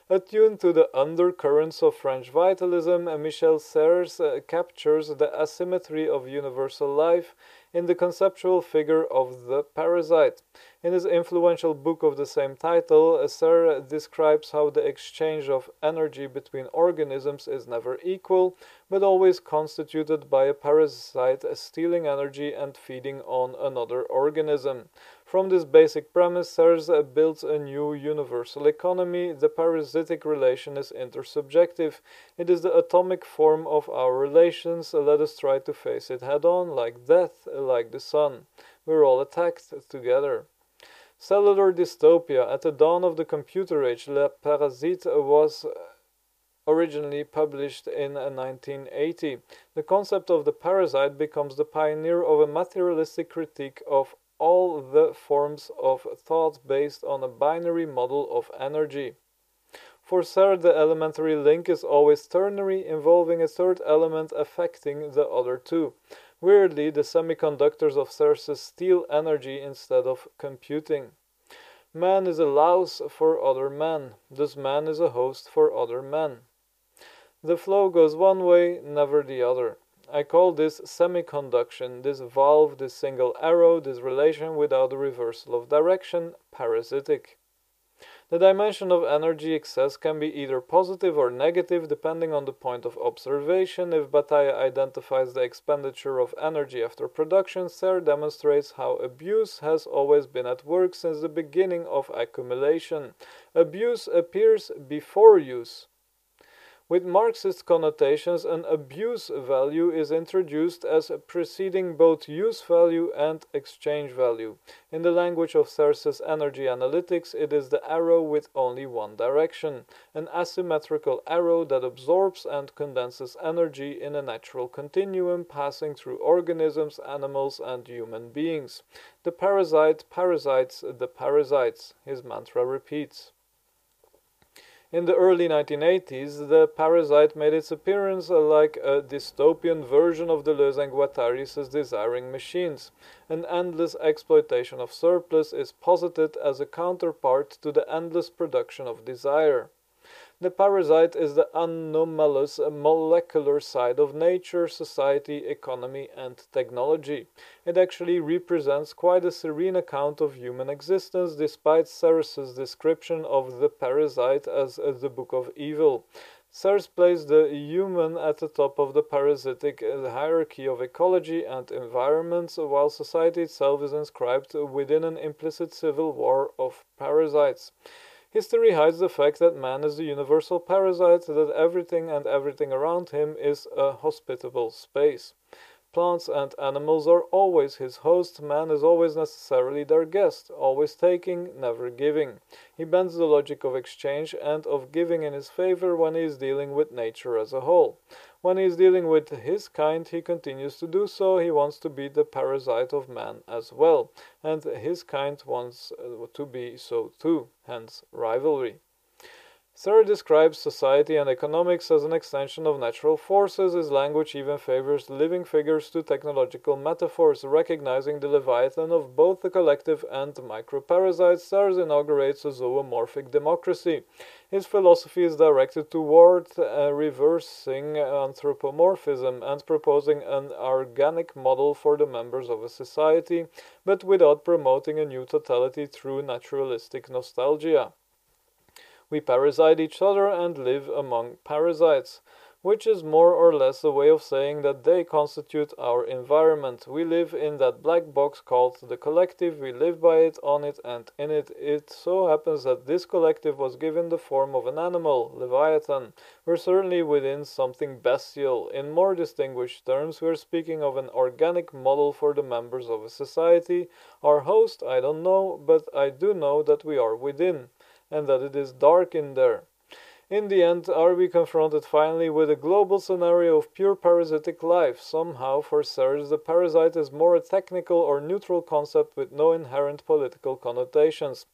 Speaker 1: Attuned to the undercurrents of French vitalism, Michel Serres uh, captures the asymmetry of universal life in the conceptual figure of the parasite. In his influential book of the same title, Serres describes how the exchange of energy between organisms is never equal, but always constituted by a parasite stealing energy and feeding on another organism. From this basic premise, Serres uh, builds a new universal economy. The parasitic relation is intersubjective. It is the atomic form of our relations. Let us try to face it head on, like death, like the sun. We're all attacked together. Cellular dystopia. At the dawn of the computer age, Le Parasite was originally published in uh, 1980. The concept of the parasite becomes the pioneer of a materialistic critique of all the forms of thought based on a binary model of energy. For Serres, the elementary link is always ternary, involving a third element affecting the other two. Weirdly, the semiconductors of Serres steal energy instead of computing. Man is a louse for other men, this man is a host for other men. The flow goes one way, never the other. I call this semiconduction, this valve, this single arrow, this relation without a reversal of direction, parasitic. The dimension of energy excess can be either positive or negative depending on the point of observation. If Bataille identifies the expenditure of energy after production, Serres demonstrates how abuse has always been at work since the beginning of accumulation. Abuse appears before use. With Marxist connotations, an abuse value is introduced as preceding both use value and exchange value. In the language of Serres' energy analytics, it is the arrow with only one direction, an asymmetrical arrow that absorbs and condenses energy in a natural continuum passing through organisms, animals, and human beings. The parasite parasites the parasites, his mantra repeats. In the early 1980s, the parasite made its appearance like a dystopian version of Deleuze and Guattari's Desiring Machines. An endless exploitation of surplus is posited as a counterpart to the endless production of desire. The parasite is the anomalous molecular side of nature, society, economy, and technology. It actually represents quite a serene account of human existence, despite Serres' description of the parasite as the book of evil. Serres placed the human at the top of the parasitic hierarchy of ecology and environments, while society itself is inscribed within an implicit civil war of parasites. History hides the fact that man is a universal parasite, that everything and everything around him is a hospitable space. Plants and animals are always his host, man is always necessarily their guest, always taking, never giving. He bends the logic of exchange and of giving in his favor when he is dealing with nature as a whole. When he is dealing with his kind, he continues to do so. He wants to be the parasite of man as well, and his kind wants uh, to be so too, hence rivalry. Serres describes society and economics as an extension of natural forces. His language even favors living figures to technological metaphors, recognizing the leviathan of both the collective and microparasites. Serres inaugurates a zoomorphic democracy. His philosophy is directed toward uh, reversing anthropomorphism and proposing an organic model for the members of a society, but without promoting a new totality through naturalistic nostalgia. We parasite each other and live among parasites, which is more or less a way of saying that they constitute our environment. We live in that black box called the collective, we live by it, on it, and in it. It so happens that this collective was given the form of an animal, Leviathan. We're certainly within something bestial. In more distinguished terms, we're speaking of an organic model for the members of a society. Our host, I don't know, but I do know that we are within and that it is dark in there. In the end, are we confronted finally with a global scenario of pure parasitic life? Somehow, for Serres, the parasite is more a technical or neutral concept with no inherent political connotations.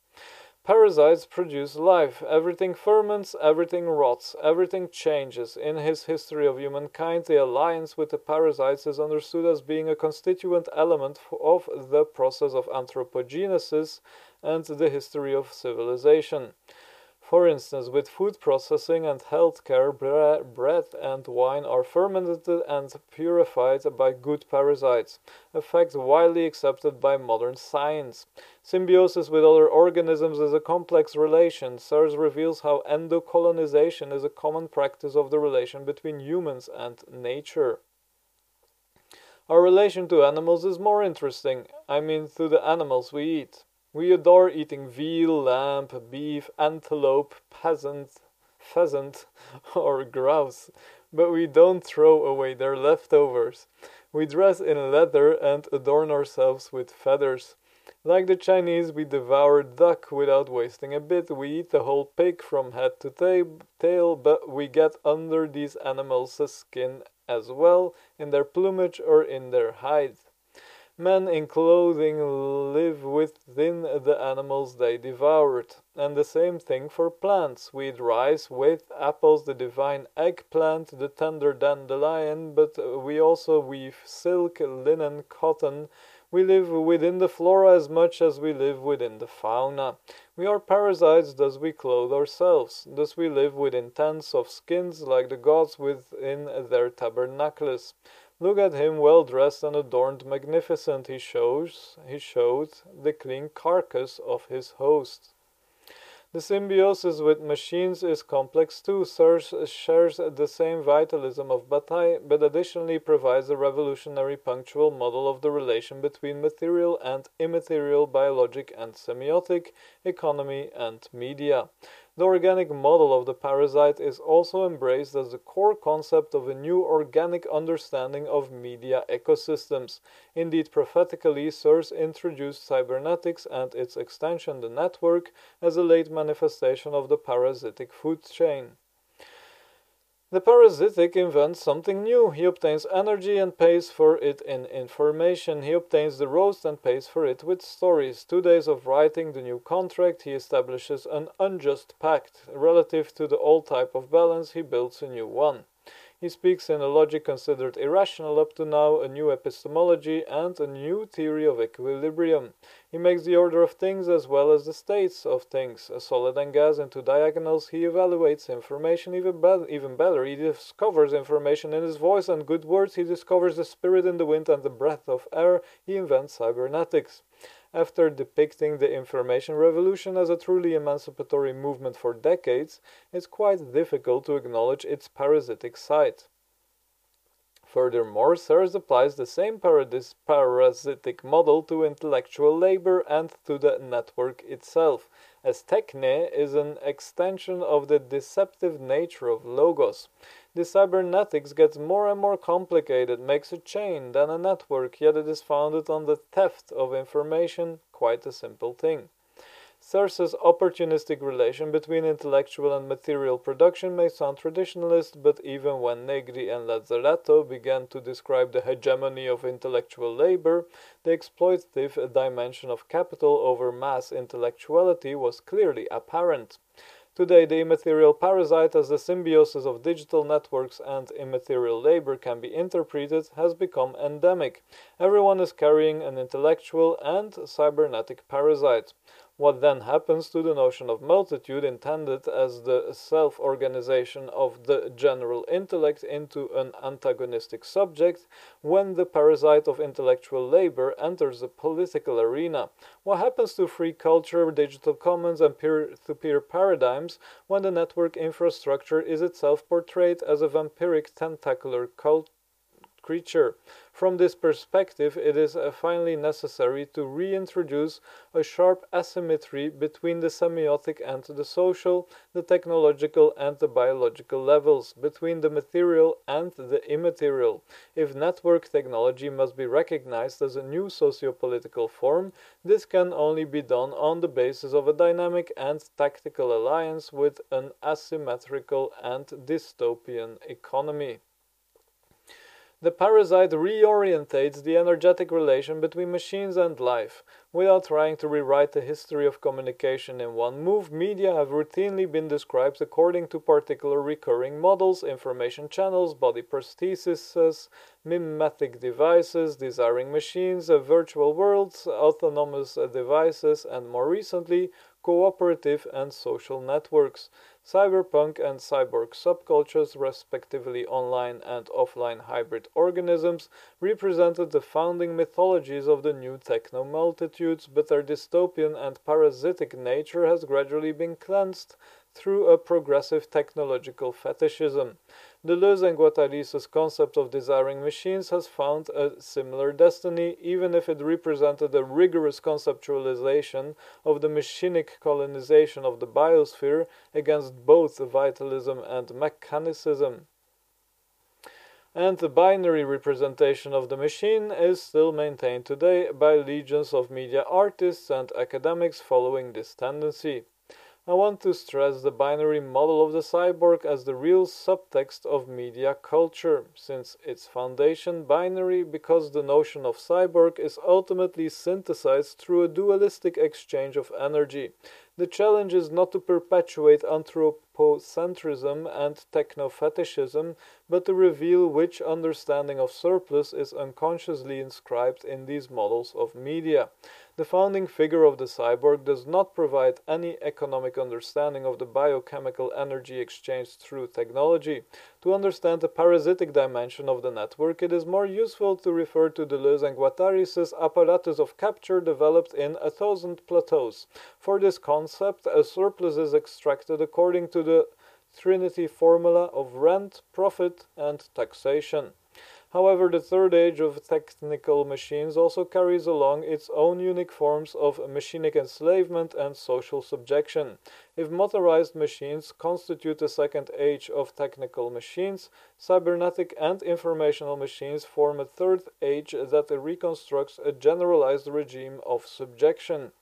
Speaker 1: Parasites produce life. Everything ferments, everything rots, everything changes. In his history of humankind, the alliance with the parasites is understood as being a constituent element of the process of anthropogenesis and the history of civilization. For instance, with food processing and healthcare, bre- bread and wine are fermented and purified by good parasites, a fact widely accepted by modern science. Symbiosis with other organisms is a complex relation. Serres reveals how endocolonization is a common practice of the relation between humans and nature. Our relation to animals is more interesting, I mean, to the animals we eat. We adore eating veal, lamb, beef, antelope, peasant, pheasant, or grouse, but we don't throw away their leftovers. We dress in leather and adorn ourselves with feathers. Like the Chinese, we devour duck without wasting a bit. We eat the whole pig from head to tail, but we get under these animals' skin as well, in their plumage or in their hide. Men in clothing live within the animals they devoured. And the same thing for plants. We eat rice, wheat, apples, the divine eggplant, the tender dandelion, but we also weave silk, linen, cotton. We live within the flora as much as we live within the fauna. We are parasites, thus we clothe ourselves. Thus we live within tents of skins like the gods within their tabernacles. Look at him well dressed and adorned magnificent he shows he showed the clean carcass of his host. The symbiosis with machines is complex too, Serres shares the same vitalism of Bataille, but additionally provides a revolutionary punctual model of the relation between material and immaterial, biologic and semiotic, economy and media. The organic model of the parasite is also embraced as the core concept of a new organic understanding of media ecosystems. Indeed, prophetically, Serres introduced cybernetics and its extension, the network, as a late manifestation of the parasitic food chain. The parasitic invents something new. He obtains energy and pays for it in information. He obtains the roast and pays for it with stories. Two days of writing the new contract, he establishes an unjust pact. Relative to the old type of balance, he builds a new one. He speaks in a logic considered irrational up to now, a new epistemology, and a new theory of equilibrium. He makes the order of things as well as the states of things, a solid and gas into diagonals. He evaluates information even, be- even better. He discovers information in his voice and good words. He discovers the spirit in the wind and the breath of air. He invents cybernetics. After depicting the information revolution as a truly emancipatory movement for decades, it's quite difficult to acknowledge its parasitic side. Furthermore, Serres applies the same parasitic model to intellectual labor and to the network itself, as techne is an extension of the deceptive nature of logos. The cybernetics gets more and more complicated, makes a chain, then a network, yet it is founded on the theft of information, quite a simple thing. Serres' opportunistic relation between intellectual and material production may sound traditionalist, but even when Negri and Lazzarato began to describe the hegemony of intellectual labor, the exploitative dimension of capital over mass intellectuality was clearly apparent. Today, the immaterial parasite, as the symbiosis of digital networks and immaterial labor can be interpreted, has become endemic. Everyone is carrying an intellectual and cybernetic parasite. What then happens to the notion of multitude intended as the self organization of the general intellect into an antagonistic subject when the parasite of intellectual labor enters the political arena? What happens to free culture, digital commons, and peer to peer paradigms when the network infrastructure is itself portrayed as a vampiric tentacular cult? Creature. From this perspective, it is uh, finally necessary to reintroduce a sharp asymmetry between the semiotic and the social, the technological and the biological levels, between the material and the immaterial. If network technology must be recognized as a new socio-political form, this can only be done on the basis of a dynamic and tactical alliance with an asymmetrical and dystopian economy. The parasite reorientates the energetic relation between machines and life. Without trying to rewrite the history of communication in one move, media have routinely been described according to particular recurring models, information channels, body prostheses, mimetic devices, desiring machines, uh, virtual worlds, autonomous uh, devices, and more recently, cooperative and social networks. Cyberpunk and cyborg subcultures, respectively online and offline hybrid organisms, represented the founding mythologies of the new techno multitudes, but their dystopian and parasitic nature has gradually been cleansed through a progressive technological fetishism. Deleuze and Guattari's concept of desiring machines has found a similar destiny, even if it represented a rigorous conceptualization of the machinic colonization of the biosphere against both vitalism and mechanicism. And the binary representation of the machine is still maintained today by legions of media artists and academics following this tendency. I want to stress the binary model of the cyborg as the real subtext of media culture, since its foundation binary because the notion of cyborg is ultimately synthesized through a dualistic exchange of energy. The challenge is not to perpetuate anthropocentrism and techno-fetishism, but to reveal which understanding of surplus is unconsciously inscribed in these models of media. The founding figure of the cyborg does not provide any economic understanding of the biochemical energy exchanged through technology. To understand the parasitic dimension of the network, it is more useful to refer to Deleuze and Guattari's apparatus of capture developed in A Thousand Plateaus. For this concept, a surplus is extracted according to the Trinity formula of rent, profit, and taxation. However, the third age of technical machines also carries along its own unique forms of machinic enslavement and social subjection. If motorized machines constitute the second age of technical machines, cybernetic and informational machines form a third age that reconstructs a generalized regime of subjection.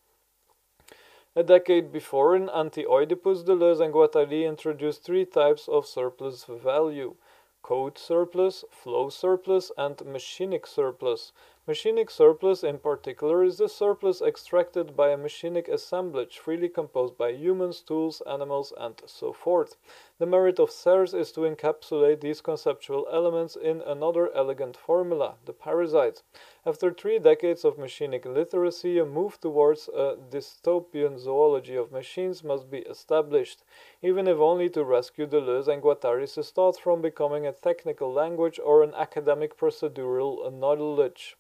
Speaker 1: A decade before, in Anti-Oedipus, Deleuze and Guattari introduced three types of surplus value code surplus, flow surplus, and machinic surplus. Machinic surplus, in particular, is the surplus extracted by a machinic assemblage freely composed by humans, tools, animals, and so forth. The merit of Serres is to encapsulate these conceptual elements in another elegant formula, the parasite. After three decades of machinic literacy, a move towards a dystopian zoology of machines must be established, even if only to rescue Deleuze and Guattari's thought from becoming a technical language or an academic procedural knowledge.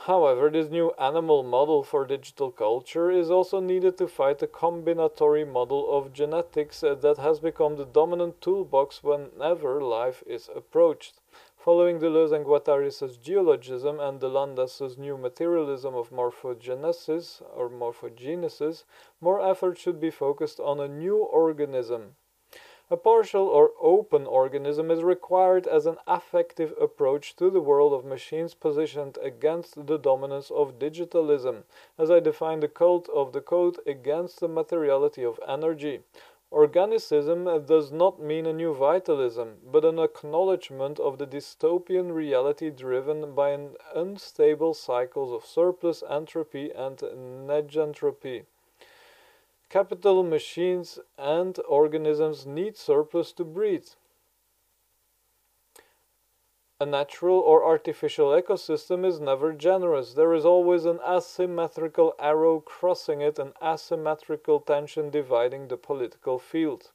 Speaker 1: However, this new animal model for digital culture is also needed to fight the combinatory model of genetics that has become the dominant toolbox whenever life is approached. Following Deleuze and Guattari's geologism and Delanda's new materialism of morphogenesis or morphogenesis, more effort should be focused on a new organism, a partial or open organism is required as an affective approach to the world of machines positioned against the dominance of digitalism, as I define the cult of the code against the materiality of energy. Organicism does not mean a new vitalism, but an acknowledgement of the dystopian reality driven by an unstable cycles of surplus entropy and negentropy. Capital machines and organisms need surplus to breed. A natural or artificial ecosystem is never generous. There is always an asymmetrical arrow crossing it, an asymmetrical tension dividing the political field.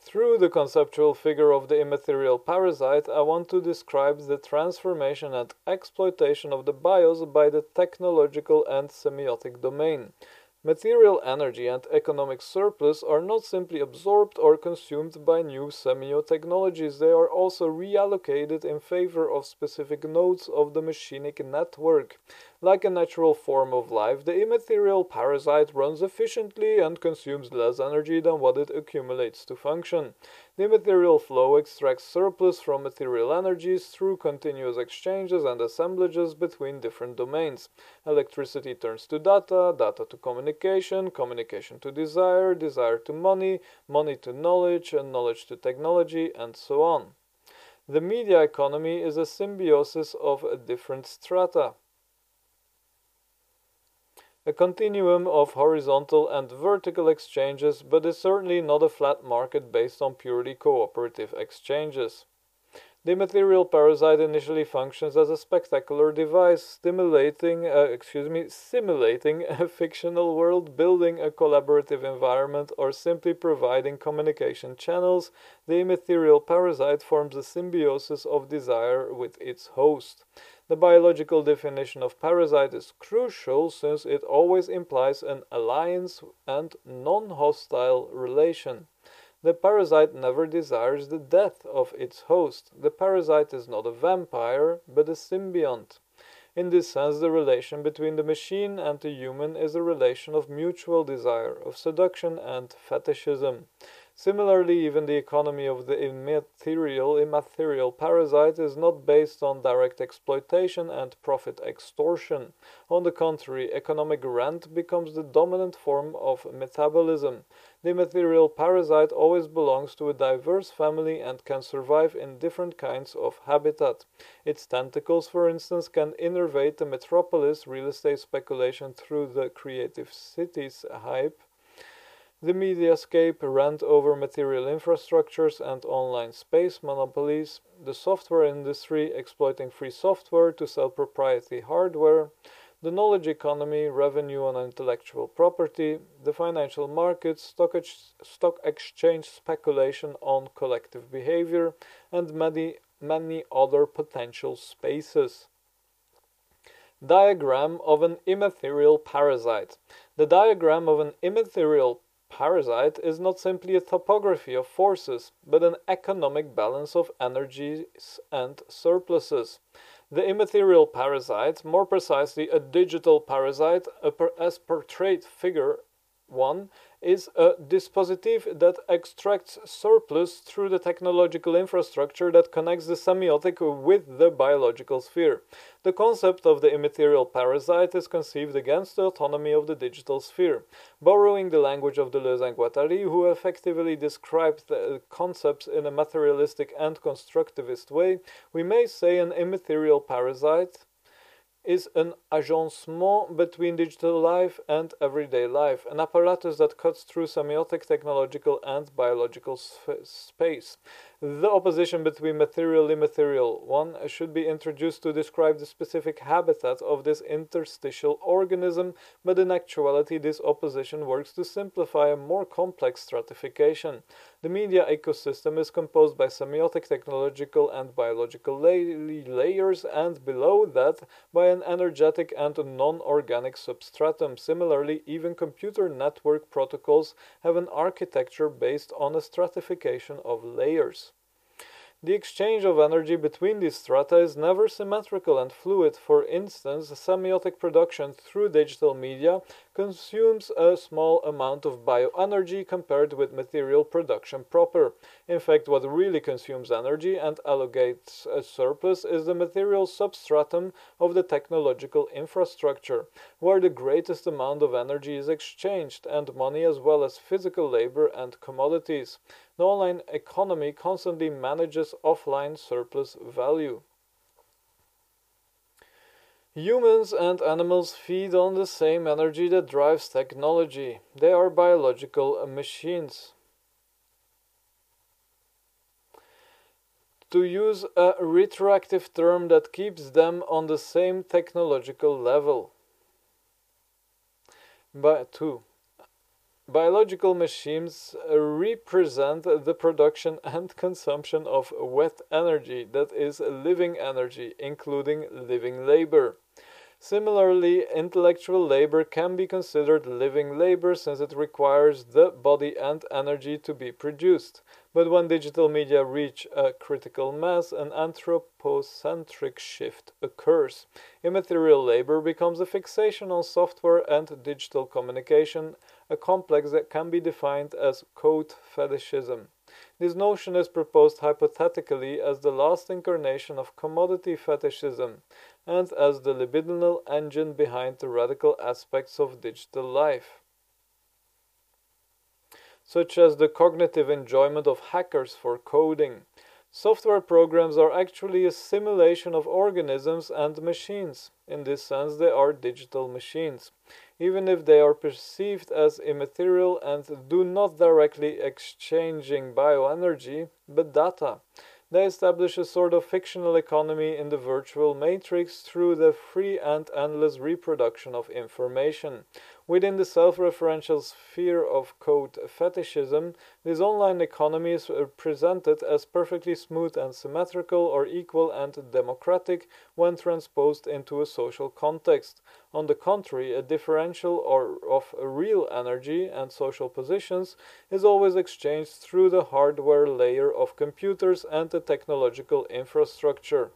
Speaker 1: Through the conceptual figure of the immaterial parasite, I want to describe the transformation and exploitation of the bios by the technological and semiotic domain. Material energy and economic surplus are not simply absorbed or consumed by new semiotechnologies, they are also reallocated in favor of specific nodes of the machinic network. Like a natural form of life, the immaterial parasite runs efficiently and consumes less energy than what it accumulates to function. The material flow extracts surplus from material energies through continuous exchanges and assemblages between different domains. Electricity turns to data, data to communication, communication to desire, desire to money, money to knowledge, and knowledge to technology, and so on. The media economy is a symbiosis of different strata a continuum of horizontal and vertical exchanges, but is certainly not a flat market based on purely cooperative exchanges. The material parasite initially functions as a spectacular device, stimulating, uh, excuse me, simulating a fictional world, building a collaborative environment, or simply providing communication channels. The immaterial parasite forms a symbiosis of desire with its host. The biological definition of parasite is crucial since it always implies an alliance and non hostile relation. The parasite never desires the death of its host. The parasite is not a vampire, but a symbiont. In this sense, the relation between the machine and the human is a relation of mutual desire, of seduction and fetishism. Similarly, even the economy of the immaterial, immaterial parasite is not based on direct exploitation and profit extortion. On the contrary, economic rent becomes the dominant form of metabolism. The material parasite always belongs to a diverse family and can survive in different kinds of habitat. Its tentacles, for instance, can innervate the metropolis real estate speculation through the creative cities hype the mediascape rent over material infrastructures and online space monopolies, the software industry exploiting free software to sell proprietary hardware, the knowledge economy, revenue on intellectual property, the financial markets, stock, ex- stock exchange speculation on collective behavior, and many, many other potential spaces. Diagram of an immaterial parasite. The diagram of an immaterial parasite is not simply a topography of forces, but an economic balance of energies and surpluses. The immaterial parasite, more precisely a digital parasite, as portrayed figure 1, is a dispositif that extracts surplus through the technological infrastructure that connects the semiotic with the biological sphere. The concept of the immaterial parasite is conceived against the autonomy of the digital sphere. Borrowing the language of Deleuze and Guattari, who effectively described the concepts in a materialistic and constructivist way, we may say an immaterial parasite is an agencement between digital life and everyday life, an apparatus that cuts through semiotic, technological, and biological space. The opposition between material and immaterial one should be introduced to describe the specific habitat of this interstitial organism, but in actuality, this opposition works to simplify a more complex stratification. The media ecosystem is composed by semiotic, technological, and biological la layers, and below that by an energetic and non organic substratum. Similarly, even computer network protocols have an architecture based on a stratification of layers. The exchange of energy between these strata is never symmetrical and fluid. For instance, semiotic production through digital media consumes a small amount of bioenergy compared with material production proper. In fact, what really consumes energy and allocates a surplus is the material substratum of the technological infrastructure, where the greatest amount of energy is exchanged, and money as well as physical labor and commodities. The online economy constantly manages offline surplus value. Humans and animals feed on the same energy that drives technology. They are biological machines. To use a retroactive term that keeps them on the same technological level. By two. Biological machines represent the production and consumption of wet energy, that is, living energy, including living labor. Similarly, intellectual labor can be considered living labor since it requires the body and energy to be produced. But when digital media reach a critical mass, an anthropocentric shift occurs. Immaterial labor becomes a fixation on software and digital communication, a complex that can be defined as code fetishism. This notion is proposed hypothetically as the last incarnation of commodity fetishism and as the libidinal engine behind the radical aspects of digital life, such as the cognitive enjoyment of hackers for coding. Software programs are actually a simulation of organisms and machines. In this sense, they are digital machines, even if they are perceived as immaterial and do not directly exchanging bioenergy, but data. They establish a sort of fictional economy in the virtual matrix through the free and endless reproduction of information. Within the self-referential sphere of code fetishism, this online economy is presented as perfectly smooth and symmetrical or equal and democratic when transposed into a social context. On the contrary, a differential or of real energy and social positions is always exchanged through the hardware layer of computers and the technological infrastructure.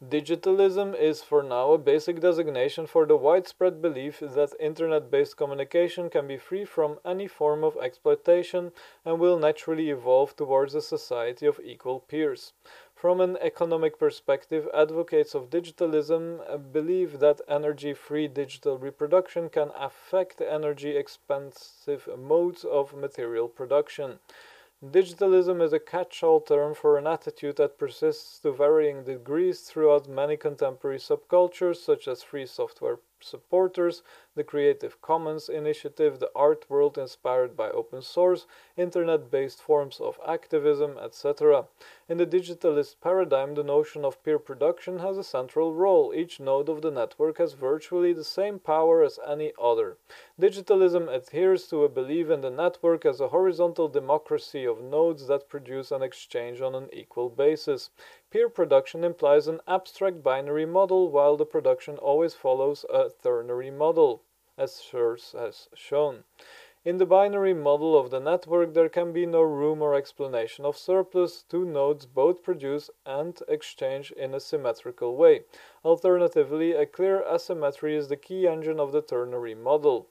Speaker 1: Digitalism is for now a basic designation for the widespread belief that internet based communication can be free from any form of exploitation and will naturally evolve towards a society of equal peers. From an economic perspective, advocates of digitalism uh, believe that energy free digital reproduction can affect energy expensive modes of material production. Digitalism is a catch-all term for an attitude that persists to varying degrees throughout many contemporary subcultures such as free software supporters, the Creative Commons initiative, the art world inspired by open source, internet based forms of activism, etc. In the digitalist paradigm, the notion of peer production has a central role. Each node of the network has virtually the same power as any other. Digitalism adheres to a belief in the network as a horizontal democracy of nodes that produce an exchange on an equal basis. Peer production implies an abstract binary model, while the production always follows a ternary model. As Serres has shown. In the binary model of the network, there can be no room or explanation of surplus. Two nodes both produce and exchange in a symmetrical way. Alternatively, a clear asymmetry is the key engine of the ternary model.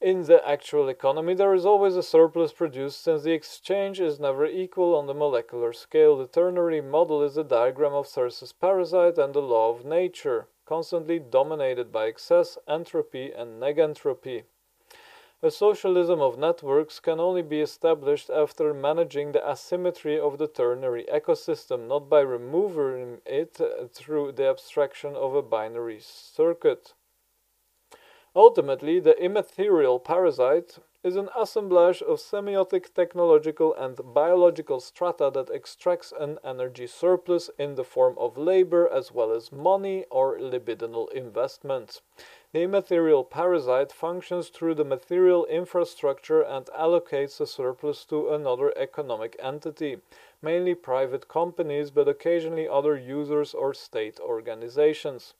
Speaker 1: In the actual economy, there is always a surplus produced since the exchange is never equal on the molecular scale. The ternary model is a diagram of Serres' parasite and the law of nature, constantly dominated by excess, entropy, and negentropy. A socialism of networks can only be established after managing the asymmetry of the ternary ecosystem, not by removing it through the abstraction of a binary circuit. Ultimately, the immaterial parasite is an assemblage of semiotic, technological, and biological strata that extracts an energy surplus in the form of labor as well as money or libidinal investments. The immaterial parasite functions through the material infrastructure and allocates the surplus to another economic entity, mainly private companies, but occasionally other users or state organizations.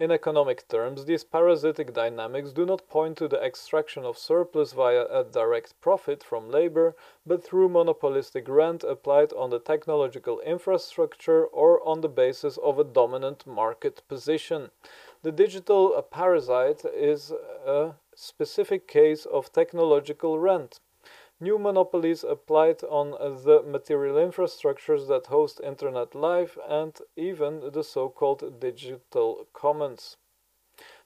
Speaker 1: In economic terms, these parasitic dynamics do not point to the extraction of surplus via a direct profit from labor, but through monopolistic rent applied on the technological infrastructure or on the basis of a dominant market position. The digital parasite is a specific case of technological rent. New monopolies applied on the material infrastructures that host Internet Life and even the so-called digital commons.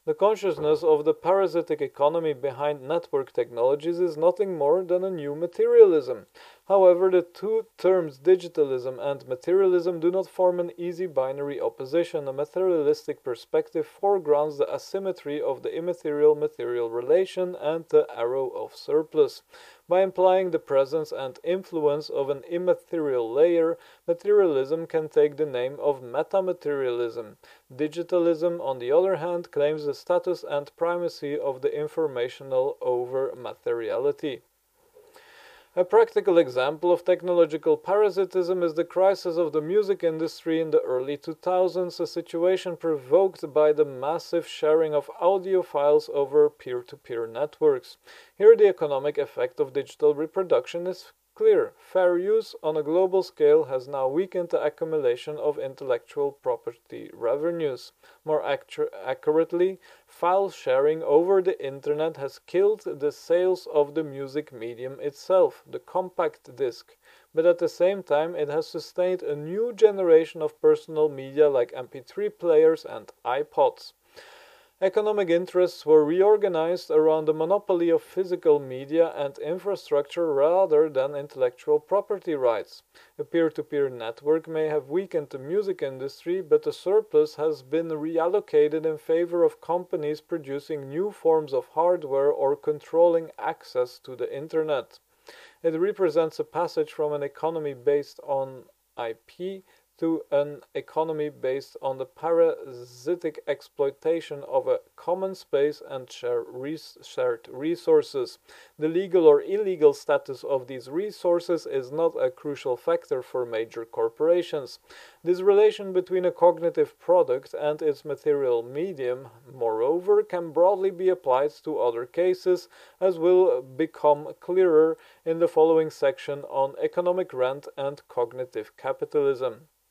Speaker 1: The consciousness of the parasitic economy behind network technologies is nothing more than a new materialism. However, the two terms digitalism and materialism do not form an easy binary opposition. A materialistic perspective foregrounds the asymmetry of the immaterial material relation and the arrow of surplus. By implying the presence and influence of an immaterial layer, materialism can take the name of metamaterialism. Digitalism, on the other hand, claims the status and primacy of the informational over materiality. A practical example of technological parasitism is the crisis of the music industry in the early 2000s, a situation provoked by the massive sharing of audio files over peer to peer networks. Here, the economic effect of digital reproduction is clear. Fair use on a global scale has now weakened the accumulation of intellectual property revenues. More accurately, file sharing over the internet has killed the sales of the music medium itself, the compact disc, but at the same time it has sustained a new generation of personal media like MP3 players and iPods. Economic interests were reorganized around the monopoly of physical media and infrastructure rather than intellectual property rights. A peer to peer network may have weakened the music industry, but the surplus has been reallocated in favor of companies producing new forms of hardware or controlling access to the internet. It represents a passage from an economy based on IP to an economy based on the parasitic exploitation of a common space and shared resources. The legal or illegal status of these resources is not a crucial factor for major corporations. This relation between a cognitive product and its material medium, moreover, can broadly be applied to other cases, as will become clearer in the following section on economic rent and cognitive capitalism.